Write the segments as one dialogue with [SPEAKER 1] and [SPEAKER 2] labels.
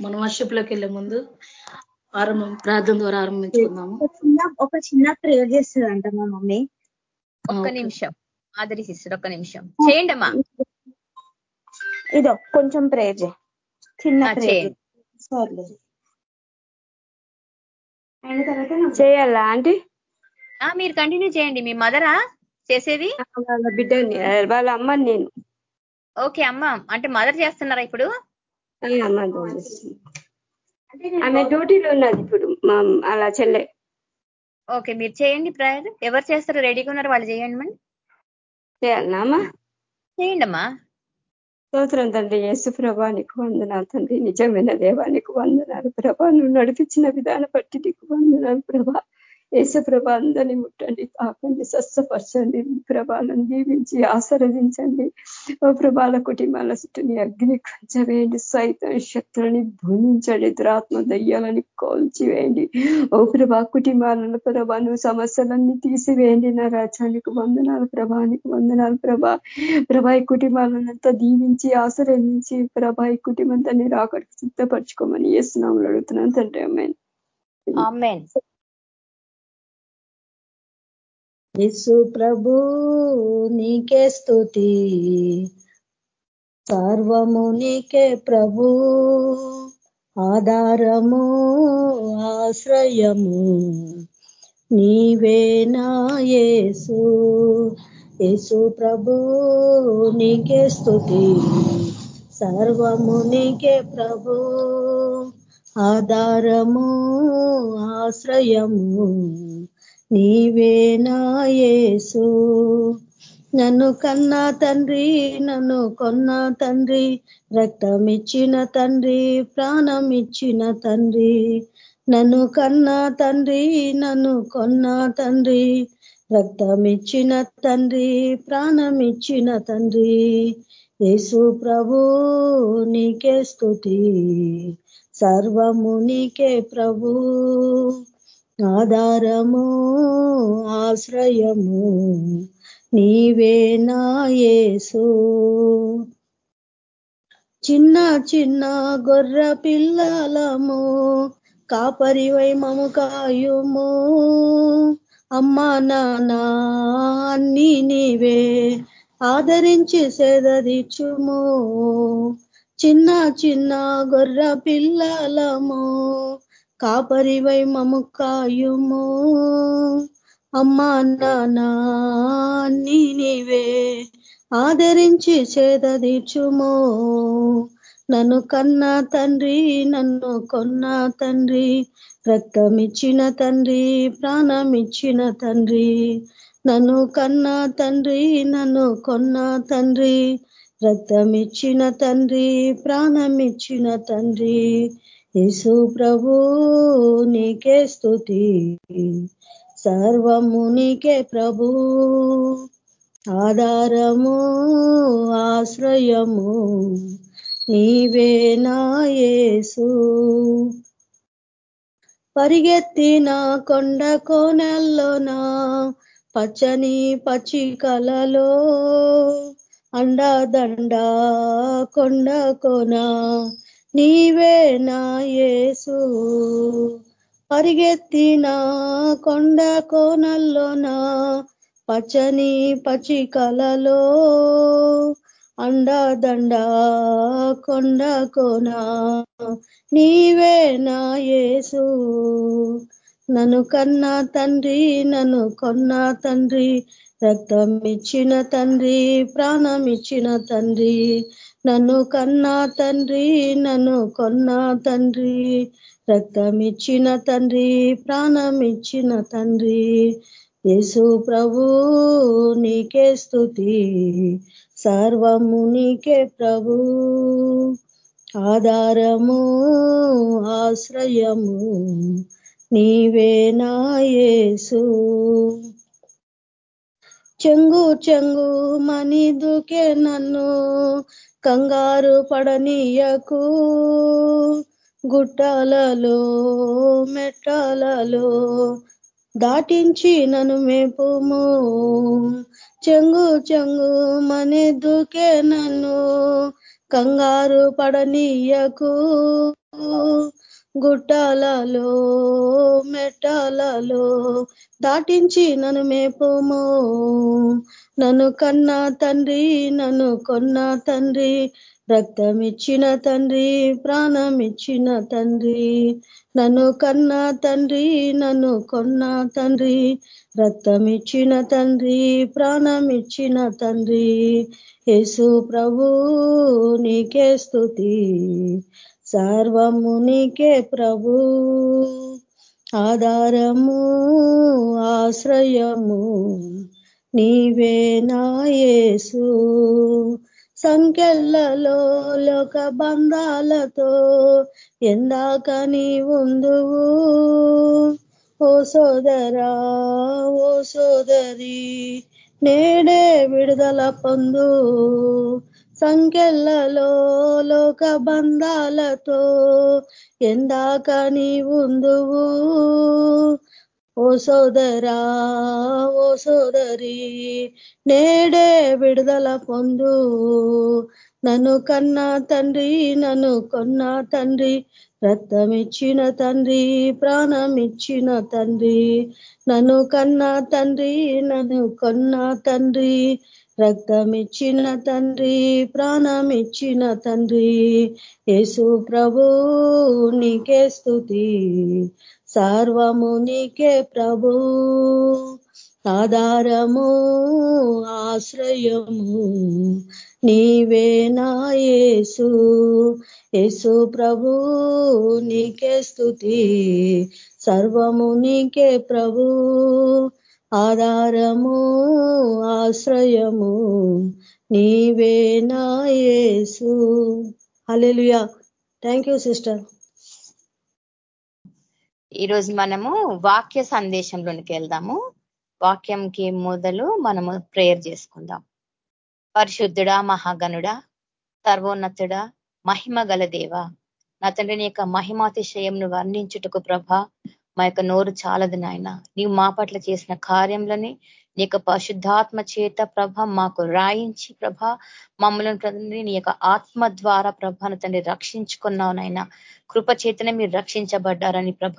[SPEAKER 1] మన వర్షిప్లోకి వెళ్ళే ముందు ఆరంభం ప్రార్థన ద్వారా ఆరంభించుకుందాము.
[SPEAKER 2] ఒక చిన్న ప్రేయర్ చేస్తుందంట మా మమ్మీ.
[SPEAKER 3] ఒక్క నిమిషం. ఆదరి సిస్టర్ ఒక్క నిమిషం. చేయండి అమ్మా.
[SPEAKER 2] ఇదో కొంచెం ప్రేయర్ చేయి. చిన్న ప్రేయర్ చేయాలా ఆంటీ?
[SPEAKER 3] మీరు కంటిన్యూ చేయండి. మీ మదరా చేసేది?
[SPEAKER 2] వాళ్ళ బిడ్డని వాళ్ళ అమ్మని నేను.
[SPEAKER 3] ఓకే అమ్మ. అంటే మదర్ చేస్తున్నారా ఇప్పుడు?
[SPEAKER 2] ఆమె డ్యూటీలో ఉన్నది ఇప్పుడు మా అలా చెల్లె.
[SPEAKER 3] ఓకే మీరు చేయండి ప్రయర్. ఎవరు చేస్తారు? రెడీగా ఉన్నారు? వాళ్ళు చేయండి మళ్ళీ
[SPEAKER 2] చేయాలమ్మా
[SPEAKER 3] చేయండి అమ్మా.
[SPEAKER 2] స్తోత్రం తండ్రి యేసు ప్రభానికి వందనాలు తండ్రి. నిజమైన దేవానికి వందనాలు ప్రభా. నువ్వు నడిపించిన విధానం బట్టి నీకు వందనాలు ప్రభా. యేసుప్రభ అందరినీ ముట్టండి తాకండి స్వస్థపరచండి ప్రభాలను దీవించి ఆశీర్వదించండి. ఓ ప్రభాల కుటుంబాల చుట్టూని అగ్ని కంచవేయండి సైతం శక్తులని భూమించండి దురాత్మ దయ్యాలని కోల్చివేయండి. ఓ ప్రభా కుటుంబాలను ప్రభాను సమస్యలన్నీ తీసివేయండి నా రాజ్యానికి వందనాలు ప్రభానికి వందనాలు ప్రభా. ప్రభా ఈ కుటుంబాలనంతా దీవించి ఆశీర్వదించి ప్రభా ఈ కుటుంబంతో మీరు అక్కడికి సిద్ధపరచుకోమని చేస్తున్నాము అడుగుతున్నాను తండ్రి
[SPEAKER 3] అమ్మాయి
[SPEAKER 4] యేసు ప్రభు నీకే స్థుతి సర్వము నీకే ప్రభు. ఆధారము ఆశ్రయము. నీవేనా యేసు. యేసు ప్రభు నీకే స్థుతి సర్వము నీకే ప్రభు. ఆధారము ఆశ్రయము. నీవే నాయసు నన్ను కన్నా తండ్రి నన్ను కొన్న తండ్రి రక్తమిచ్చిన తండ్రి ప్రాణం ఇచ్చిన తండ్రి. నన్ను కన్నా తండ్రి నన్ను కొన్న తండ్రి రక్తమిచ్చిన తండ్రి ప్రాణం ఇచ్చిన తండ్రి. యేసు ప్రభు నీకే స్థుతి సర్వము నీకే ప్రభు. ఆధారము ఆశ్రయము నీవే నాయసు చిన్న చిన్న గొర్ర పిల్లలము కాపరివై మము కాయుము. అమ్మా నాన్న అన్ని నీవే ఆదరించి సేదరిచుము. చిన్న చిన్న గొర్ర పిల్లలము కాపరివై మము కాయుము. అమ్మా నానా నీవే ఆదరించి చేదీర్చుము నన్ను కన్నా తండ్రి నన్ను కొన్న తండ్రి రక్తమిచ్చిన తండ్రి ప్రాణమిచ్చిన తండ్రి. నన్ను కన్నా తండ్రి నన్ను కొన్న తండ్రి రక్తమిచ్చిన తండ్రి ప్రాణమిచ్చిన తండ్రి. యేసు ప్రభు నీకే స్థుతి సర్వము నీకే ప్రభు. ఆధారము ఆశ్రయము నీవే నాయసు పరిగెత్తిన కొండ కోనల్లోనా పచ్చని పచ్చి కలలో అండదండ కొండ కోన నీవే నా యేసు. పరిగెత్తిన కొండ కోనల్లోనా పచ్చని పచికలలో అండదండ కొండ కోన నీవే నా యేసు. నన్ను కన్నా తండ్రి నన్ను కొన్న తండ్రి రక్తం ఇచ్చిన తండ్రి ప్రాణం ఇచ్చిన తండ్రి నన్ను కన్నా తండ్రి నన్ను కొన్నా తండ్రి. రక్తమిచ్చిన తండ్రి ప్రాణమిచ్చిన తండ్రి. యేసు ప్రభు నీకే స్థుతి సర్వము నీకే ప్రభు. ఆధారము ఆశ్రయము నీవే నాయసు చెంగు చెంగు మని దుకే నన్ను. కంగారు పడనీయకు. గుట్టాలలో మెట్టాలలో దాటించి నన్ను మేపుము. చెంగు చెంగు మని దుకే నన్ను. కంగారు పడనీయకు. గుట్టాలలో మెట్టాలలో దాటించి నన్ను మేపోము. నన్ను కన్నా తండ్రి నన్ను కొన్న తండ్రి రక్తం ఇచ్చిన తండ్రి ప్రాణం ఇచ్చిన తండ్రి. నన్ను కన్నా తండ్రి నన్ను కొన్న తండ్రి రక్తం ఇచ్చిన తండ్రి ప్రాణం ఇచ్చిన తండ్రి. యేసు ప్రభు నీకే స్థుతి సర్వము నీకే ప్రభు. ఆధారము ఆశ్రయము. నీవే నాయసు సంఖ్యలలో లోక బంధాలతో ఎందాక నీ ఉందువు ఓ సోదరా ఓ సోదరి నేడే విడుదల పొందు. సంఖ్యలలో లోక బంధాలతో ఎందాక నీ ఉందువు ఓ సోదరా ఓ సోదరి నేడే విడుదల పొందు. నన్ను కన్నా తండ్రి నన్ను కొన్నా తండ్రి రక్తం ఇచ్చిన తండ్రి ప్రాణమిచ్చిన తండ్రి. నన్ను కన్నా తండ్రి నన్ను కొన్నా తండ్రి రక్తం ఇచ్చిన తండ్రి ప్రాణమిచ్చిన తండ్రి. యేసు ప్రభు నీకే స్థుతి సర్వము నీకే ప్రభు ఆధారము ఆశ్రయము. నీవే నాయసు యేసు ప్రభు నీకే స్థుతి సర్వము నీకే ప్రభు ఆధారము ఆశ్రయము. నీవే నాయసు హలెలుయా థ్యాంక్ యూ సిస్టర్.
[SPEAKER 3] ఈరోజు మనము వాక్య సందేశంలోనికి వెళ్దాము. వాక్యంకి మొదలు మనము ప్రేయర్ చేసుకుందాం. పరిశుద్ధుడా మహాగనుడా సర్వోన్నతుడా మహిమ గల దేవ నా తండ్రి నీ యొక్క మహిమాతిశయంను వర్ణించుటకు ప్రభ మా యొక్క నోరు చాలదు నాయన. నీవు మా పట్ల చేసిన కార్యంలోని నీ యొక్క పరిశుద్ధాత్మ చేత ప్రభ మాకు రాయించి ప్రభ మమ్మల్ని నీ యొక్క ఆత్మ ద్వారా ప్రభను తండ్రి రక్షించుకున్నావు నాయన. కృప చేతనే మీరు రక్షించబడ్డారని ప్రభ.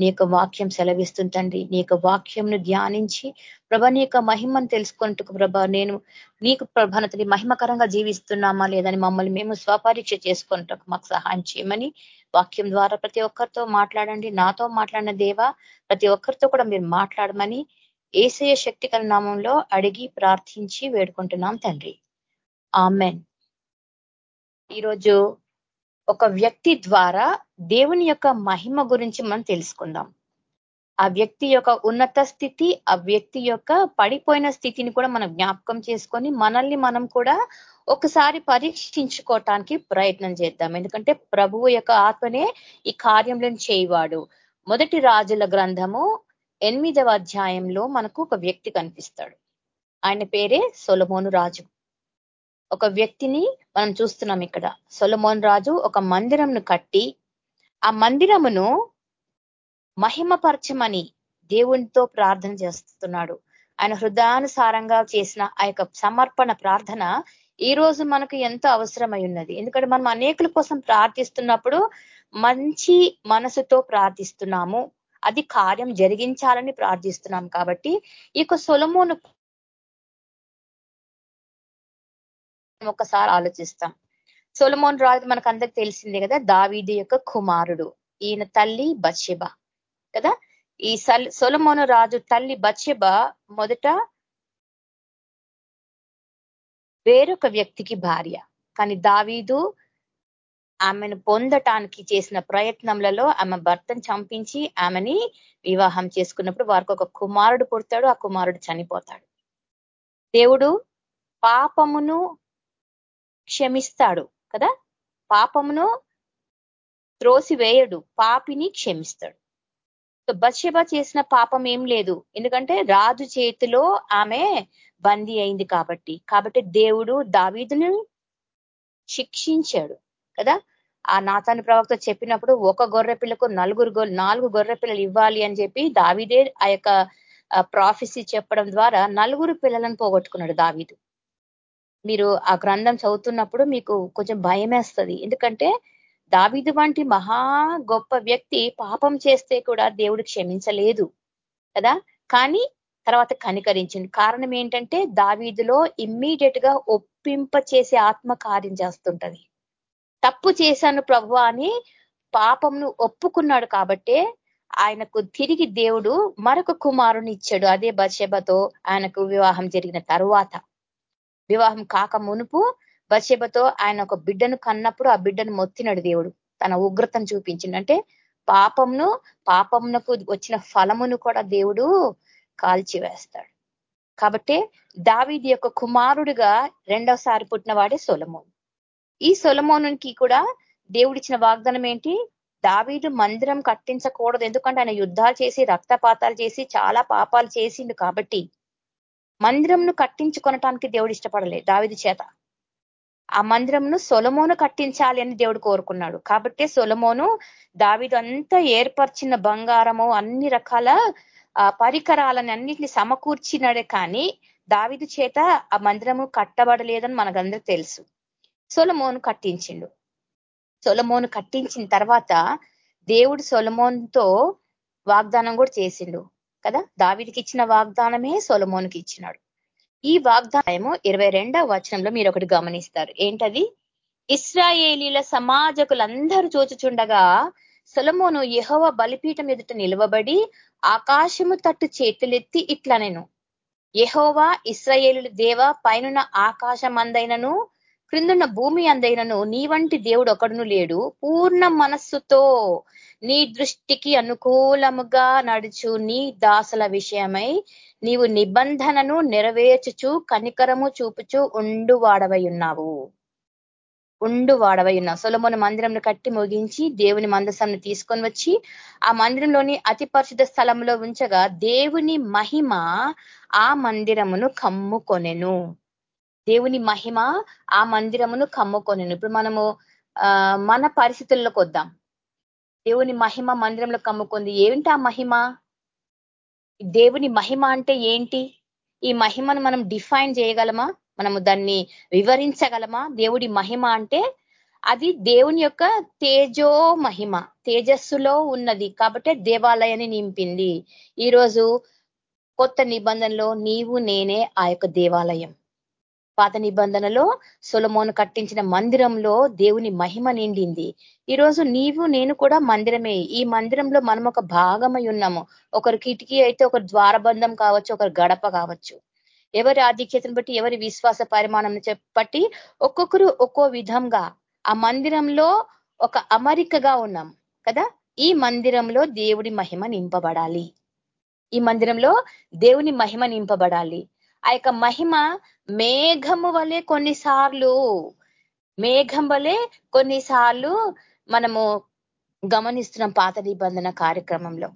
[SPEAKER 3] నీ యొక్క వాక్యం సెలవిస్తుంటండి. నీ యొక్క వాక్యంను ధ్యానించి ప్రభ నీ యొక్క మహిమను తెలుసుకుంటూ ప్రభ నేను నీకు ప్రభనతని మహిమకరంగా జీవిస్తున్నామా లేదని మమ్మల్ని మేము స్వపరీక్ష చేసుకుంటూ మాకు సహాయం చేయమని వాక్యం ద్వారా ప్రతి ఒక్కరితో మాట్లాడండి. నాతో మాట్లాడిన దేవా ప్రతి ఒక్కరితో కూడా మీరు మాట్లాడమని ఏసయ శక్తికర నామంలో అడిగి ప్రార్థించి వేడుకుంటున్నాం తండ్రి. ఆమెన్. ఈరోజు ఒక వ్యక్తి ద్వారా దేవుని యొక్క మహిమ గురించి మనం తెలుసుకుందాం. ఆ వ్యక్తి యొక్క ఉన్నత స్థితి ఆ వ్యక్తి యొక్క పడిపోయిన స్థితిని కూడా మనం జ్ఞాపకం చేసుకొని మనల్ని మనం కూడా ఒకసారి పరీక్షించుకోవటానికి ప్రయత్నం చేద్దాం. ఎందుకంటే ప్రభువు యొక్క ఆత్మనే ఈ కార్యంలో చేయవాడు. మొదటి రాజుల గ్రంథము ఎనిమిదవ అధ్యాయంలో మనకు ఒక వ్యక్తి కనిపిస్తాడు. ఆయన పేరే సొలమోను రాజు. ఒక వ్యక్తిని మనం చూస్తున్నాం ఇక్కడ. సొలమోన్ రాజు ఒక మందిరంను కట్టి ఆ మందిరమును మహిమపరచమని దేవునితో ప్రార్థన చేస్తున్నాడు. ఆయన హృదయానుసారంగా చేసిన ఆ యొక్క సమర్పణ ప్రార్థన ఈ రోజు మనకు ఎంతో అవసరమై ఉన్నది. ఎందుకంటే మనం అనేకుల కోసం ప్రార్థిస్తున్నప్పుడు మంచి మనసుతో ప్రార్థిస్తున్నాము. అది కార్యం జరిగించాలని ప్రార్థిస్తున్నాం కాబట్టి ఈ యొక్క సొలమోను ఒకసారి ఆలోచిస్తాం. సొలమోన్ రాజు మనకు అందరికి తెలిసిందే కదా దావీది యొక్క కుమారుడు. ఈయన తల్లి బత్షెబ కదా? ఈ సొలమోను రాజు తల్లి బత్షెబ మొదట వేరొక వ్యక్తికి భార్య. కానీ దావీదు ఆమెను పొందటానికి చేసిన ప్రయత్నములలో ఆమె భర్తను చంపించి ఆమెని వివాహం చేసుకున్నప్పుడు వారికి ఒక కుమారుడు పుడతాడు ఆ కుమారుడు చనిపోతాడు. దేవుడు పాపమును క్షమిస్తాడు కదా? పాపమును త్రోసివేయడు పాపిని క్షమిస్తాడు. బత్షెబ చేసిన పాపం ఏం లేదు. ఎందుకంటే రాజు చేతిలో ఆమె బందీ అయింది కాబట్టి. కాబట్టి దేవుడు దావీదును శిక్షించాడు కదా? ఆ నాతాను ప్రవక్త చెప్పినప్పుడు ఒక గొర్రె పిల్లకు నలుగురు నాలుగు గొర్రె పిల్లలు ఇవ్వాలి అని చెప్పి దావీదే ఆ యొక్క ప్రాఫెసీ చెప్పడం ద్వారా నలుగురు పిల్లలను పోగొట్టుకున్నాడు దావీదు. మీరు ఆ గ్రంథం చదువుతున్నప్పుడు మీకు కొంచెం భయమేస్తుంది. ఎందుకంటే దావిదు వంటి మహా గొప్ప వ్యక్తి పాపం చేస్తే కూడా దేవుడు క్షమించలేదు కదా? కానీ తర్వాత కనికరించింది కారణం ఏంటంటే దావీదులో ఇమ్మీడియట్గా ఒప్పింప చేసే ఆత్మ కార్యం చేస్తుంటది. తప్పు చేశాను ప్రభు అని పాపంను ఒప్పుకున్నాడు కాబట్టే ఆయనకు తిరిగి దేవుడు మరొక కుమారుని ఇచ్చాడు. అదే బషబతో ఆయనకు వివాహం జరిగిన తరువాత. వివాహం కాక మునుపు బషెబతో ఆయన ఒక బిడ్డను కన్నప్పుడు ఆ బిడ్డను మొత్తినడు దేవుడు. తన ఉగ్రతను చూపించిండు. అంటే పాపంను పాపమునకు వచ్చిన ఫలమును కూడా దేవుడు కాల్చివేస్తాడు. కాబట్టి దావీది యొక్క కుమారుడిగా రెండవసారి పుట్టిన వాడే సొలమోన్. ఈ సొలమోనునికి కూడా దేవుడిచ్చిన వాగ్దానం ఏంటి? దావీదు మందిరం కట్టించకూడదు. ఎందుకంటే ఆయన యుద్ధాలు చేసి రక్తపాతాలు చేసి చాలా పాపాలు చేసిండు కాబట్టి మందిరంను కట్టించుకొనటానికి దేవుడు ఇష్టపడలే దావిది చేత. ఆ మందిరంను సొలమోను కట్టించాలి అని దేవుడు కోరుకున్నాడు. కాబట్టి సొలమోను దావిదు అంతా ఏర్పరిచిన బంగారము అన్ని రకాల పరికరాలని అన్నిటిని సమకూర్చినాడే కానీ దావిదు చేత ఆ మందిరము కట్టబడలేదని మనకందరూ తెలుసు. సొలమోను కట్టించిండు. సొలమోను కట్టించిన తర్వాత దేవుడు సొలమోన్తో వాగ్దానం కూడా చేసిండు. కదా? దావిడికి ఇచ్చిన వాగ్దానమే సొలమోనికి ఇచ్చినాడు ఈ వాగ్దానము ఇరవై రెండవ వచనంలో మీరు ఒకటి గమనిస్తారు. ఏంటది? ఇస్రాయేలీల సమాజకులందరూ చూచుచుండగా సొలమోను యహోవ బలిపీఠం ఎదుట నిలవబడి ఆకాశము తట్టు చేతులెత్తి ఇట్లా నేను యహోవా ఇస్రాయేలు దేవ పైనున్న ఆకాశమందైనను క్రిందున్న భూమి అందైనను నీ వంటి దేవుడు ఒకడును లేడు. పూర్ణ మనస్సుతో నీ దృష్టికి అనుకూలముగా నడుచు నీ దాసుల విషయమై నీవు నిబంధనను నెరవేర్చుచు కనికరము చూపుచు ఉండు వాడవై ఉన్నావు. ఉండు వాడవై ఉన్నావు. సొలమోన మందిరంను కట్టి ముగించి దేవుని మందసంను తీసుకొని వచ్చి ఆ మందిరంలోని అతి పరిశుద్ధ స్థలంలో ఉంచగా దేవుని మహిమ ఆ మందిరమును కమ్ముకొనెను. దేవుని మహిమ ఆ మందిరమును కమ్ముకొని ఇప్పుడు మనము మన పరిస్థితుల్లోకి వద్దాం. దేవుని మహిమ మందిరంలో కమ్ముకుంది. ఏంటి ఆ మహిమ? దేవుని మహిమ అంటే ఏంటి? ఈ మహిమను మనం డిఫైన్ చేయగలమా? మనము దాన్ని వివరించగలమా? దేవుడి మహిమ అంటే అది దేవుని యొక్క తేజో మహిమ తేజస్సులో ఉన్నది కాబట్టి దేవాలయాన్ని నింపింది. ఈరోజు కొత్త నిబంధనలో నీవు నేనే ఆ యొక్క దేవాలయం. పాత నిబంధనలో సొలమోను కట్టించిన మందిరంలో దేవుని మహిమ నిండింది. ఈరోజు నీవు నేను కూడా మందిరమే. ఈ మందిరంలో మనం ఒక భాగమై ఉన్నాము. ఒకరు కిటికీ అయితే ఒకరు ద్వారబంధం కావచ్చు ఒకరు గడప కావచ్చు. ఎవరి ఆధిక్యతను బట్టి ఎవరి విశ్వాస పరిమాణం చెప్పట్టి ఒక్కొక్కరు ఒక్కో విధంగా ఆ మందిరంలో ఒక అమరికగా ఉన్నాం కదా? ఈ మందిరంలో దేవుడి మహిమ నింపబడాలి. ఈ మందిరంలో దేవుని మహిమ నింపబడాలి. ఆ యొక్క మహిమ మేఘము వలె కొన్నిసార్లు మేఘం వలె కొన్నిసార్లు మనము గమనిస్తున్నాం పాత నిబంధన కార్యక్రమంలో.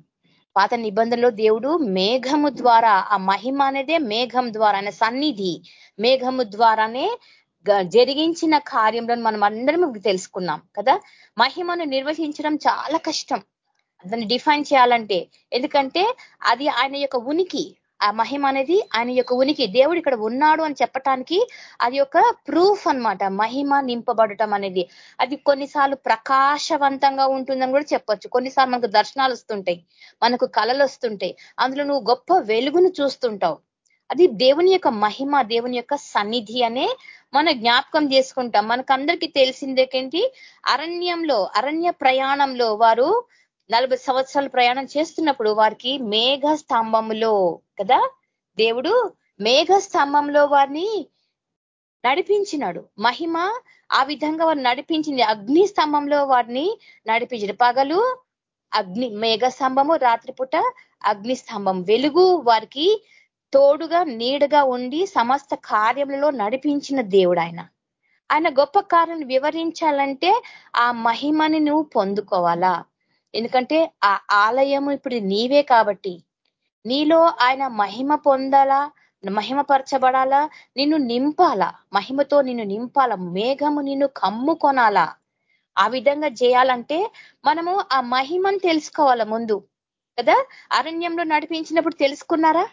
[SPEAKER 3] పాత నిబంధనలో దేవుడు మేఘము ద్వారా ఆ మహిమ అనేదే మేఘం ద్వారా అనే సన్నిధి మేఘము ద్వారానే జరిగించిన కార్యంలో మనం అందరం తెలుసుకున్నాం కదా. మహిమను నిర్వహించడం చాలా కష్టం. దాన్ని డిఫైన్ చేయాలంటే. ఎందుకంటే అది ఆయన యొక్క ఉనికి. ఆ మహిమ అనేది ఆయన యొక్క ఉనికి. దేవుడు ఇక్కడ ఉన్నాడు అని చెప్పటానికి అది ఒక ప్రూఫ్ అనమాట మహిమ నింపబడటం అనేది. అది కొన్నిసార్లు ప్రకాశవంతంగా ఉంటుందని కూడా చెప్పొచ్చు. కొన్నిసార్లు మనకు దర్శనాలు వస్తుంటాయి. మనకు కళలు వస్తుంటాయి. అందులో నువ్వు గొప్ప వెలుగును చూస్తుంటావు. అది దేవుని యొక్క మహిమ దేవుని యొక్క సన్నిధి అనే మన జ్ఞాపకం చేసుకుంటాం. మనకందరికీ తెలిసిందేకేంటి అరణ్యంలో అరణ్య ప్రయాణంలో వారు నలభై సంవత్సరాలు ప్రయాణం చేస్తున్నప్పుడు వారికి మేఘ స్తంభములో కదా? దేవుడు మేఘ స్తంభంలో వారిని నడిపించినాడు. మహిమ ఆ విధంగా వారు నడిపించింది. అగ్ని స్తంభంలో వారిని నడిపించాడు పగలు అగ్ని మేఘ స్తంభము రాత్రిపూట అగ్ని స్తంభం. వెలుగు వారికి తోడుగా నీడగా ఉండి సమస్త కార్యములలో నడిపించిన దేవుడు ఆయన. ఆయన గొప్ప కార్యం వివరించాలంటే ఆ మహిమని నువ్వు పొందుకోవాలా? ఎందుకంటే ఆ ఆలయము ఇప్పుడు నీవే కాబట్టి. నీలో ఆయన మహిమ పొందాలా? మహిమపరచబడాలా? నిన్ను నింపాలా? మహిమతో నిన్ను నింపాలా? మేఘము నిన్ను కమ్ముకొనాలా? ఆ విధంగా చేయాలంటే మనము ఆ మహిమను తెలుసుకోవాలా ముందు. కదా? అరణ్యంలో నడిపించినప్పుడు తెలుసుకున్నారా?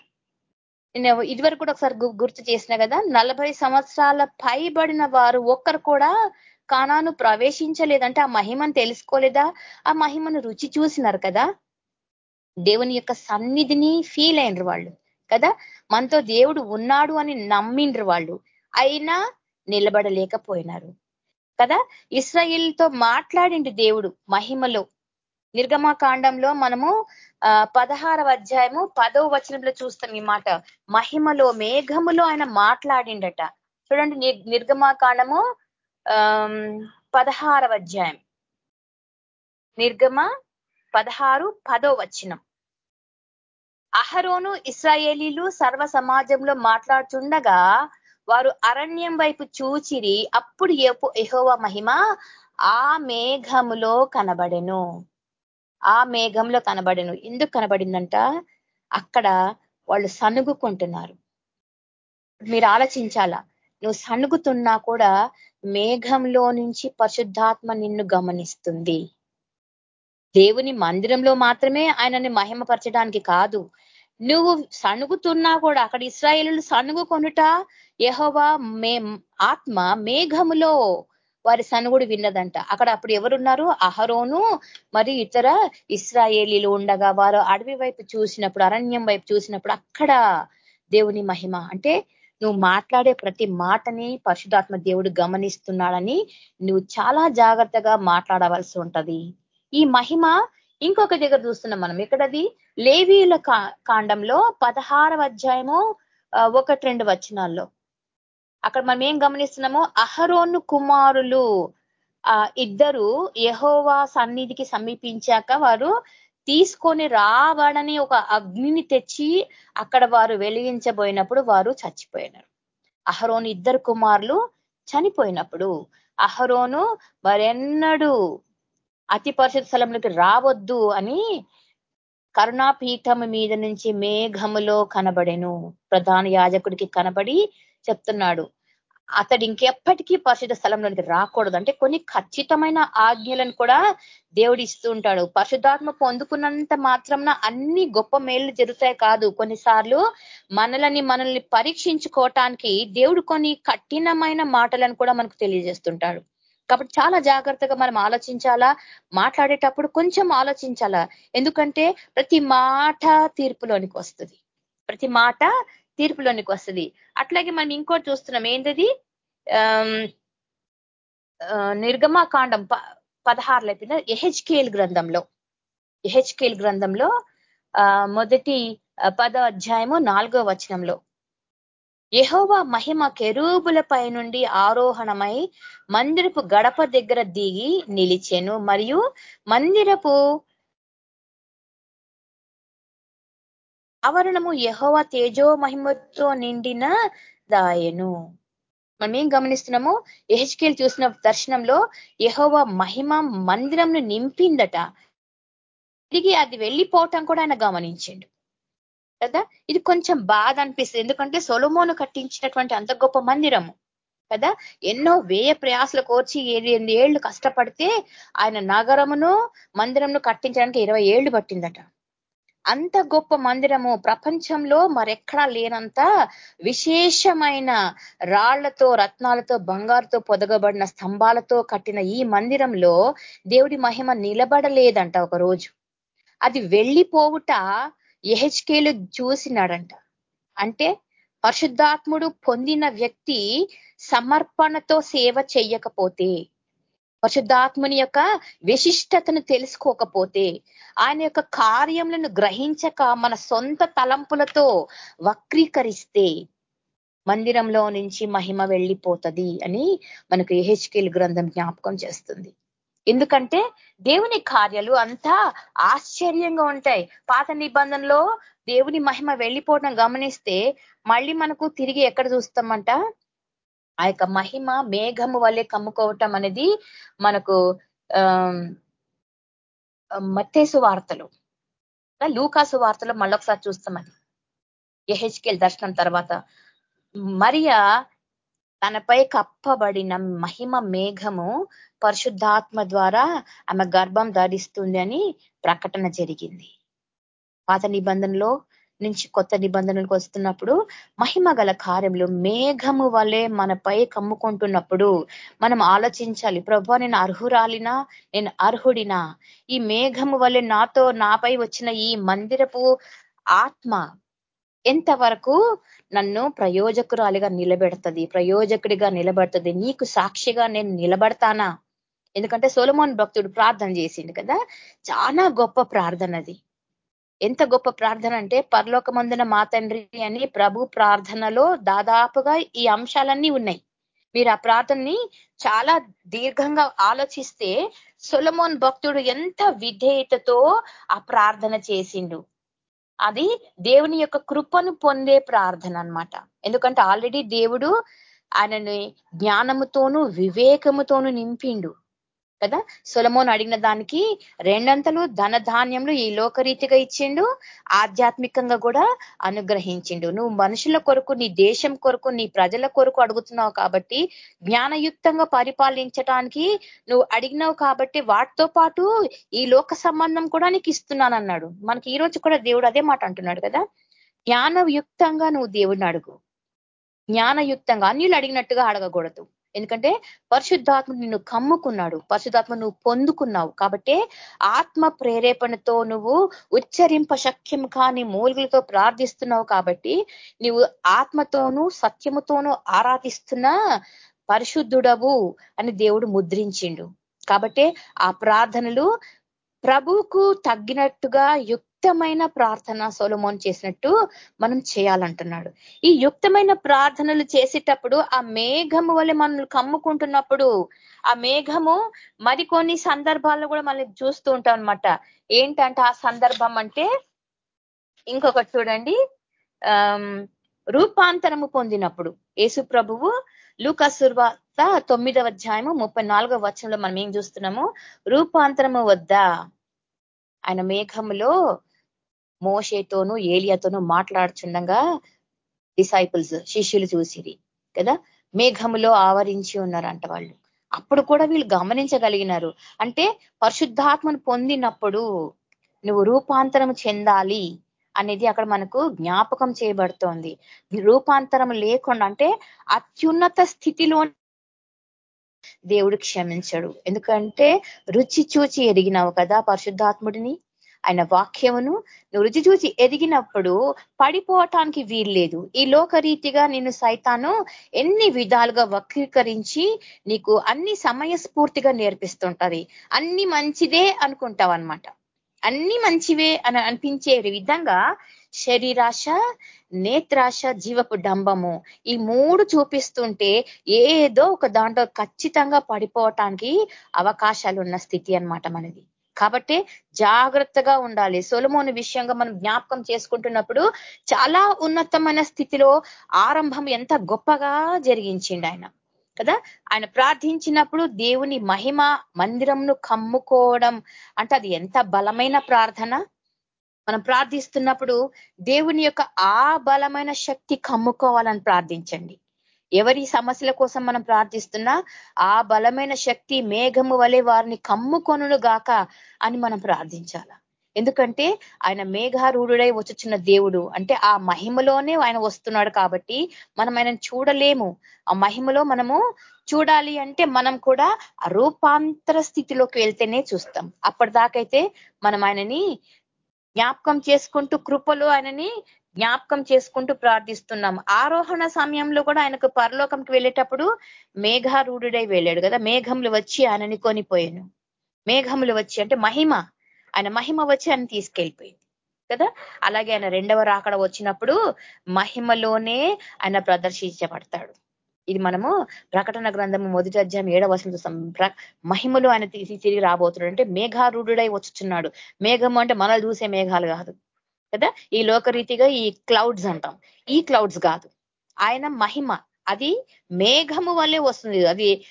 [SPEAKER 3] నేను ఇదివరకు కూడా ఒకసారి గుర్తు చేసిన కదా? నలభై సంవత్సరాల పైబడిన వారు ఒక్కరు కూడా కానాను ప్రవేశించలేదంటే ఆ మహిమను తెలుసుకోలేదా? ఆ మహిమను రుచి చూసినారు కదా? దేవుని యొక్క సన్నిధిని ఫీల్ అయినరు వాళ్ళు కదా? మనతో దేవుడు ఉన్నాడు అని నమ్మిండ్రు వాళ్ళు. అయినా నిలబడలేకపోయినారు కదా? ఇస్రాయిల్తో మాట్లాడిండు దేవుడు మహిమలో. నిర్గమాకాండంలో మనము పదహారవ అధ్యాయము పదవ వచనంలో చూస్తాం ఈ మాట. మహిమలో మేఘములో ఆయన మాట్లాడిండట. చూడండి నిర్గమాకాండము పదహారవ అధ్యాయం. నిర్గమ పదహారు పదో వచనం. అహరోను ఇస్రాయేలీలు సర్వ సమాజంలో మాట్లాడుతుండగా వారు అరణ్యం వైపు చూచిరి అప్పుడు ఎహోవ మహిమ ఆ మేఘములో కనబడెను. ఆ మేఘంలో కనబడెను. ఎందుకు కనబడిందంట? అక్కడ వాళ్ళు సనుగుకుంటున్నారు మీరు ఆలోచించాలా? నువ్వు సనుగుతున్నా కూడా మేఘంలో నుంచి పరిశుద్ధాత్మ నిన్ను గమనిస్తుంది. దేవుని మందిరంలో మాత్రమే ఆయనని మహిమపరచడానికి కాదు. నువ్వు సణుగుతున్నా కూడా అక్కడ ఇస్రాయేలు సణుగు కొనుట యహోవా మే ఆత్మ మేఘములో వారి సనుగుడు విన్నదంట. అక్కడ అప్పుడు ఎవరున్నారు? అహరోను మరి ఇతర ఇస్రాయేలీలు ఉండగా వారు అడవి వైపు చూసినప్పుడు అరణ్యం వైపు చూసినప్పుడు అక్కడ దేవుని మహిమ. అంటే నువ్వు మాట్లాడే ప్రతి మాటని పరిశుధాత్మ దేవుడు గమనిస్తున్నాడని నువ్వు చాలా జాగ్రత్తగా మాట్లాడవలసి ఉంటది. ఈ మహిమ ఇంకొక దగ్గర చూస్తున్నాం మనం. ఎక్కడది? లేవీల కాండంలో పదహారవ అధ్యాయము ఒకటి రెండు వచనాల్లో. అక్కడ మనం ఏం గమనిస్తున్నామో? అహరోను కుమారులు ఆ ఇద్దరు యహోవా సన్నిధికి సమీపించాక వారు తీసుకొని రావడని ఒక అగ్నిని తెచ్చి అక్కడ వారు వెలిగించబోయినప్పుడు వారు చచ్చిపోయినారు. అహరోను ఇద్దరు కుమారులు చనిపోయినప్పుడు అహరోను మరెన్నడూ అతి పరిశుద్ధ స్థలంలోకి రావద్దు అని కరుణాపీఠం మీద నుంచి మేఘములో కనబడెను. ప్రధాన యాజకుడికి కనబడి చెప్తున్నాడు. అతడు ఇంకెప్పటికీ పరిశుద్ధ స్థలంలోనికి రాకూడదు. అంటే కొన్ని ఖచ్చితమైన ఆజ్ఞలను కూడా దేవుడు ఇస్తూ ఉంటాడు. పరిశుద్ధాత్మ పొందుకున్నంత మాత్రం అన్ని గొప్ప మేళ్ళు జరుగుతాయి కాదు. కొన్నిసార్లు మనలని మనల్ని పరీక్షించుకోవటానికి దేవుడు కొన్ని కఠినమైన మాటలను కూడా మనకు తెలియజేస్తుంటాడు. కాబట్టి చాలా జాగ్రత్తగా మనం ఆలోచించాలా? మాట్లాడేటప్పుడు కొంచెం ఆలోచించాలా? ఎందుకంటే ప్రతి మాట తీర్పులోనికి వస్తుంది. ప్రతి మాట తీర్పులోనికి వస్తుంది. అట్లాగే మనం ఇంకోటి చూస్తున్నాం ఏంటది నిర్గమాకాండం పదహారులో అయిపోయిన ఎహెచ్కేల్ గ్రంథంలో. ఎహెచ్కేల్ గ్రంథంలో మొదటి పద అధ్యాయము నాలుగో వచనంలో. యహోవా మహిమ కెరూబులపై నుండి ఆరోహణమై మందిరపు గడప దగ్గర దిగి నిలిచెను మరియు మందిరపు ఆవరణము యహోవ తేజో మహిమతో నిండిన దాయను. మనం ఏం గమనిస్తున్నాము ఎహెచ్కేల్ చూసిన దర్శనంలో యహోవ మహిమ మందిరంను నింపిందట. తిరిగి అది వెళ్ళిపోవటం కూడా ఆయన గమనించిండు. కదా? ఇది కొంచెం బాధ అనిపిస్తుంది. ఎందుకంటే సొలమోను కట్టించినటువంటి అంత గొప్ప మందిరము. కదా? ఎన్నో వేయ ప్రయాసలు కోర్చి ఎనిమిది ఏళ్ళు కష్టపడితే ఆయన నగరమును మందిరంను కట్టించడానికి ఇరవై ఏళ్ళు పట్టిందట. అంత గొప్ప మందిరము. ప్రపంచంలో మరెక్కడా లేనంత విశేషమైన రాళ్ళతో రత్నాలతో బంగారుతో పొదగబడిన స్తంభాలతో కట్టిన ఈ మందిరంలో దేవుడి మహిమ నిలబడలేదంట ఒక రోజు అది వెళ్ళిపోవుట ఎహెచ్కేలు చూసినాడంట. అంటే పరిశుద్ధాత్ముడు పొందిన వ్యక్తి సమర్పణతో సేవ చెయ్యకపోతే పరిశుద్ధాత్మని యొక్క విశిష్టతను తెలుసుకోకపోతే ఆయన యొక్క కార్యములను గ్రహించక మన సొంత తలంపులతో వక్రీకరిస్తే మందిరంలో నుంచి మహిమ వెళ్ళిపోతుంది అని మనకు ఏహెచ్కేల్ గ్రంథం జ్ఞాపకం చేస్తుంది. ఎందుకంటే దేవుని కార్యాలు అంతా ఆశ్చర్యంగా ఉంటాయి. పాత నిబంధనలో దేవుని మహిమ వెళ్ళిపోవడం గమనిస్తే మళ్ళీ మనకు తిరిగి ఎక్కడ చూస్తామంట? ఆ యొక్క మహిమ మేఘము వల్లే కమ్ముకోవటం అనేది మనకు మత్తేసు వార్తలు. లూకాసు వార్తలో మళ్ళొకసారి చూస్తాం అది. ఎహెచ్కెల్ దర్శనం తర్వాత. మరియా తనపై కప్పబడిన మహిమ మేఘము పరిశుద్ధాత్మ ద్వారా ఆమె గర్భం ధరిస్తుంది అని ప్రకటన జరిగింది. పాత నిబంధనలో నుంచి కొత్త నిబంధనలకు వస్తున్నప్పుడు మహిమ గల కార్యములు మేఘము వలె మనపై కమ్ముకుంటున్నప్పుడు మనం ఆలోచించాలి ప్రభా నేను అర్హురాలినా? నేను అర్హుడినా? ఈ మేఘము వలె నాతో నాపై వచ్చిన ఈ మందిరపు ఆత్మ ఎంతవరకు నన్ను ప్రయోజకురాలిగా నిలబెడుతుంది ప్రయోజకుడిగా నిలబడుతుంది? నీకు సాక్షిగా నేను నిలబడతానా? ఎందుకంటే సోలమోన్ భక్తుడు ప్రార్థన చేసిండు కదా చాలా గొప్ప ప్రార్థన అది. ఎంత గొప్ప ప్రార్థన అంటే పరలోకమందున మా తండ్రి అని ప్రభు ప్రార్థనలో దాదాపుగా ఈ అంశాలన్నీ ఉన్నాయి. మీరు ఆ ప్రార్థనని చాలా దీర్ఘంగా ఆలోచిస్తే సొలమోన్ భక్తుడు ఎంత విధేయతతో ఆ ప్రార్థన చేసిండు. అది దేవుని యొక్క కృపను పొందే ప్రార్థన అనమాట ఎందుకంటే ఆల్రెడీ దేవుడు ఆయనని జ్ఞానముతోనూ వివేకముతోనూ నింపిండు. కదా? సొలమోన్ అడిగిన దానికి రెండంతలు ధన ధాన్యంలో ఈ లోకరీతిగా ఇచ్చిండు ఆధ్యాత్మికంగా కూడా అనుగ్రహించిండు. నువ్వు మనుషుల కొరకు నీ దేశం కొరకు నీ ప్రజల కొరకు అడుగుతున్నావు కాబట్టి జ్ఞానయుక్తంగా పరిపాలించటానికి నువ్వు అడిగినావు కాబట్టి వాటితో పాటు ఈ లోక సంబంధం కూడా నీకు ఇస్తున్నానన్నాడు. మనకి ఈ రోజు కూడా దేవుడు అదే మాట అంటున్నాడు కదా? జ్ఞానయుక్తంగా నువ్వు దేవుడిని అడుగు. జ్ఞానయుక్తంగా అన్యులు అడిగినట్టుగా అడగకూడదు. ఎందుకంటే పరిశుద్ధాత్మ నిన్ను కమ్ముకున్నాడు పరిశుద్ధాత్మ నువ్వు పొందుకున్నావు. కాబట్టి ఆత్మ ప్రేరేపణతో నువ్వు ఉచ్చరింప శక్యం కాని మూలికలతో ప్రార్థిస్తున్నావు కాబట్టి నువ్వు ఆత్మతోనూ సత్యముతోనూ ఆరాధిస్తున్న పరిశుద్ధుడవు అని దేవుడు ముద్రించిండు. కాబట్టి ఆ ప్రార్థనలు ప్రభుకు తగ్గినట్టుగా యుక్తమైన ప్రార్థన సోలమోన్ చేసినట్టు మనం చేయాలంటున్నాడు. ఈ యుక్తమైన ప్రార్థనలు చేసేటప్పుడు ఆ మేఘము వల్ల మనల్ని కమ్ముకుంటున్నప్పుడు ఆ మేఘము మరికొన్ని సందర్భాల్లో కూడా మనం చూస్తూ ఉంటాం అనమాట ఏంటంటే ఆ సందర్భం అంటే ఇంకొకటి చూడండి. రూపాంతరము పొందినప్పుడు యేసు ప్రభువు లూకసుర్వాత తొమ్మిదవ అధ్యాయము ముప్పై నాలుగవ వచనంలో మనం ఏం చూస్తున్నాము? రూపాంతరము వద్ద ఆయన మేఘములో మోషేతోనూ ఏలియాతోనూ మాట్లాడుచుండగా డిసైపుల్స్ శిష్యులు చూసిరి కదా? మేఘములో ఆవరించి ఉన్నారంట వాళ్ళు. అప్పుడు కూడా వీళ్ళు గమనించగలిగినారు. అంటే పరిశుద్ధాత్మను పొందినప్పుడు నువ్వు రూపాంతరం చెందాలి. అనేది అక్కడ మనకు జ్ఞాపకం చేయబడుతోంది. రూపాంతరం లేకుండా అంటే అత్యున్నత స్థితిలో దేవుడు క్షమించడు. ఎందుకంటే రుచి చూచి ఎదిగినావు కదా పరిశుద్ధాత్ముడిని ఆయన వాక్యమును. నువ్వు రుచి చూచి ఎదిగినప్పుడు పడిపోవటానికి వీల్లేదు. ఈ లోకరీతిగా నేను సైతాను ఎన్ని విధాలుగా వక్రీకరించి నీకు అన్ని సమయస్ఫూర్తిగా నేర్పిస్తుంటది. అన్ని మంచిదే అనుకుంటావు అనమాట అన్ని మంచివే అని అనిపించే విధంగా శరీరాశ నేత్రాశ జీవపు డంబము ఈ మూడు చూపిస్తుంటే ఏదో ఒక దాంట్లో ఖచ్చితంగా పడిపోవటానికి అవకాశాలు ఉన్న స్థితి అనమాట మనది. కాబట్టి జాగ్రత్తగా ఉండాలి. సొలమోను విషయంగా మనం జ్ఞాపకం చేసుకుంటున్నప్పుడు చాలా ఉన్నతమైన స్థితిలో ఆరంభం ఎంత గొప్పగా జరిగించిండు ఆయన. కదా? ఆయన ప్రార్థించినప్పుడు దేవుని మహిమ మందిరంను కమ్ముకోవడం అంటే అది ఎంత బలమైన ప్రార్థన? మనం ప్రార్థిస్తున్నప్పుడు దేవుని యొక్క ఆ బలమైన శక్తి కమ్ముకోవాలని ప్రార్థించండి. ఎవరి సమస్యల కోసం మనం ప్రార్థిస్తున్నా ఆ బలమైన శక్తి మేఘము వలె వారిని కమ్ముకొనును గాక అని మనం ప్రార్థించాల? ఎందుకంటే ఆయన మేఘారూఢుడై వచ్చుచున్న దేవుడు. అంటే ఆ మహిమలోనే ఆయన వస్తున్నాడు కాబట్టి మనం ఆయనను చూడలేము. ఆ మహిమలో మనము చూడాలి అంటే మనం కూడా రూపాంతర స్థితిలోకి వెళ్తేనే చూస్తాం. అప్పటిదాకైతే మనం ఆయనని జ్ఞాపకం చేసుకుంటూ కృపలు ఆయనని జ్ఞాపకం చేసుకుంటూ ప్రార్థిస్తున్నాం. ఆరోహణ సమయంలో కూడా ఆయనకు పరలోకంకి వెళ్ళేటప్పుడు మేఘారూఢుడై వెళ్ళాడు కదా. మేఘములు వచ్చి ఆయనని కొనిపోయాను. మేఘములు వచ్చి అంటే మహిమ. ఆయన మహిమ వచ్చి ఆయన తీసుకెళ్ళిపోయింది కదా? అలాగే ఆయన రెండవ రాకడ వచ్చినప్పుడు మహిమలోనే ఆయన ప్రదర్శించబడతాడు. ఇది మనము ప్రకటన గ్రంథము మొదటి అధ్యాయం ఏడవ వసంత చూస్తాం మహిమలో ఆయన తీసి తిరిగి రాబోతున్నాడు. అంటే మేఘారూఢుడై వచ్చుచున్నాడు. మేఘము అంటే మనల్ని చూసే మేఘాలు కాదు కదా? ఈ లోకరీతిగా ఈ క్లౌడ్స్ అంటాం. ఈ క్లౌడ్స్ కాదు. ఆయన మహిమ అది మేఘము వల్లే వస్తుంది. అది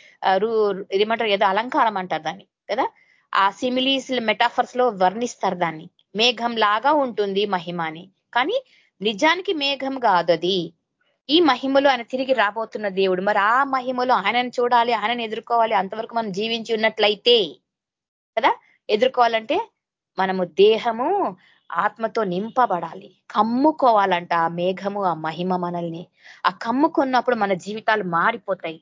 [SPEAKER 3] ఏమంటారు? ఏదో అలంకారం అంటారు దాన్ని కదా? ఆ సిమిలీస్ మెటాఫర్స్లో వర్ణిస్తారు దాన్ని. మేఘం లాగా ఉంటుంది మహిమ అని. కానీ నిజానికి మేఘం కాదు అది. ఈ మహిమలో ఆయన తిరిగి రాబోతున్న దేవుడు. మరి ఆ మహిమలో ఆయనను చూడాలి ఆయనను ఎదుర్కోవాలి అంతవరకు మనం జీవించి ఉన్నట్లయితే కదా? ఎదుర్కోవాలంటే మనము దేహము ఆత్మతో నింపబడాలి. కమ్ముకోవాలంట ఆ మేఘము ఆ మహిమ మనల్ని. ఆ కమ్ముకున్నప్పుడు మన జీవితాలు మారిపోతాయి.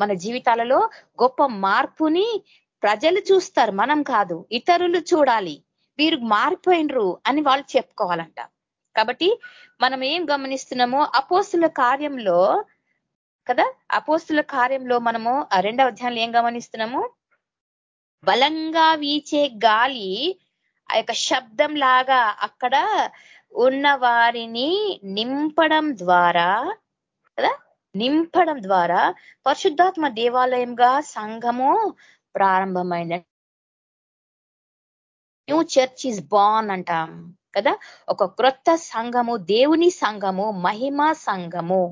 [SPEAKER 3] మన జీవితాలలో గొప్ప మార్పుని ప్రజలు చూస్తారు మనం కాదు ఇతరులు చూడాలి వీరు మారిపోయినరు అని వాళ్ళు చెప్పుకోవాలంట. కాబట్టి మనం ఏం గమనిస్తున్నామో అపోస్తుల కార్యంలో కదా అపోస్తుల కార్యంలో మనము రెండవ అధ్యాయంలో ఏం గమనిస్తున్నాము? బలంగా వీచే గాలి ఆ యొక్క శబ్దం లాగా అక్కడ ఉన్న వారిని నింపడం ద్వారా కదా నింపడం ద్వారా పరిశుద్ధాత్మ దేవాలయంగా సంఘము ప్రారంభమైన న్యూ చర్చ్ ఈజ్ బాన్ అంటాం కదా? ఒక క్రొత్త సంఘము దేవుని సంఘము మహిమ సంఘము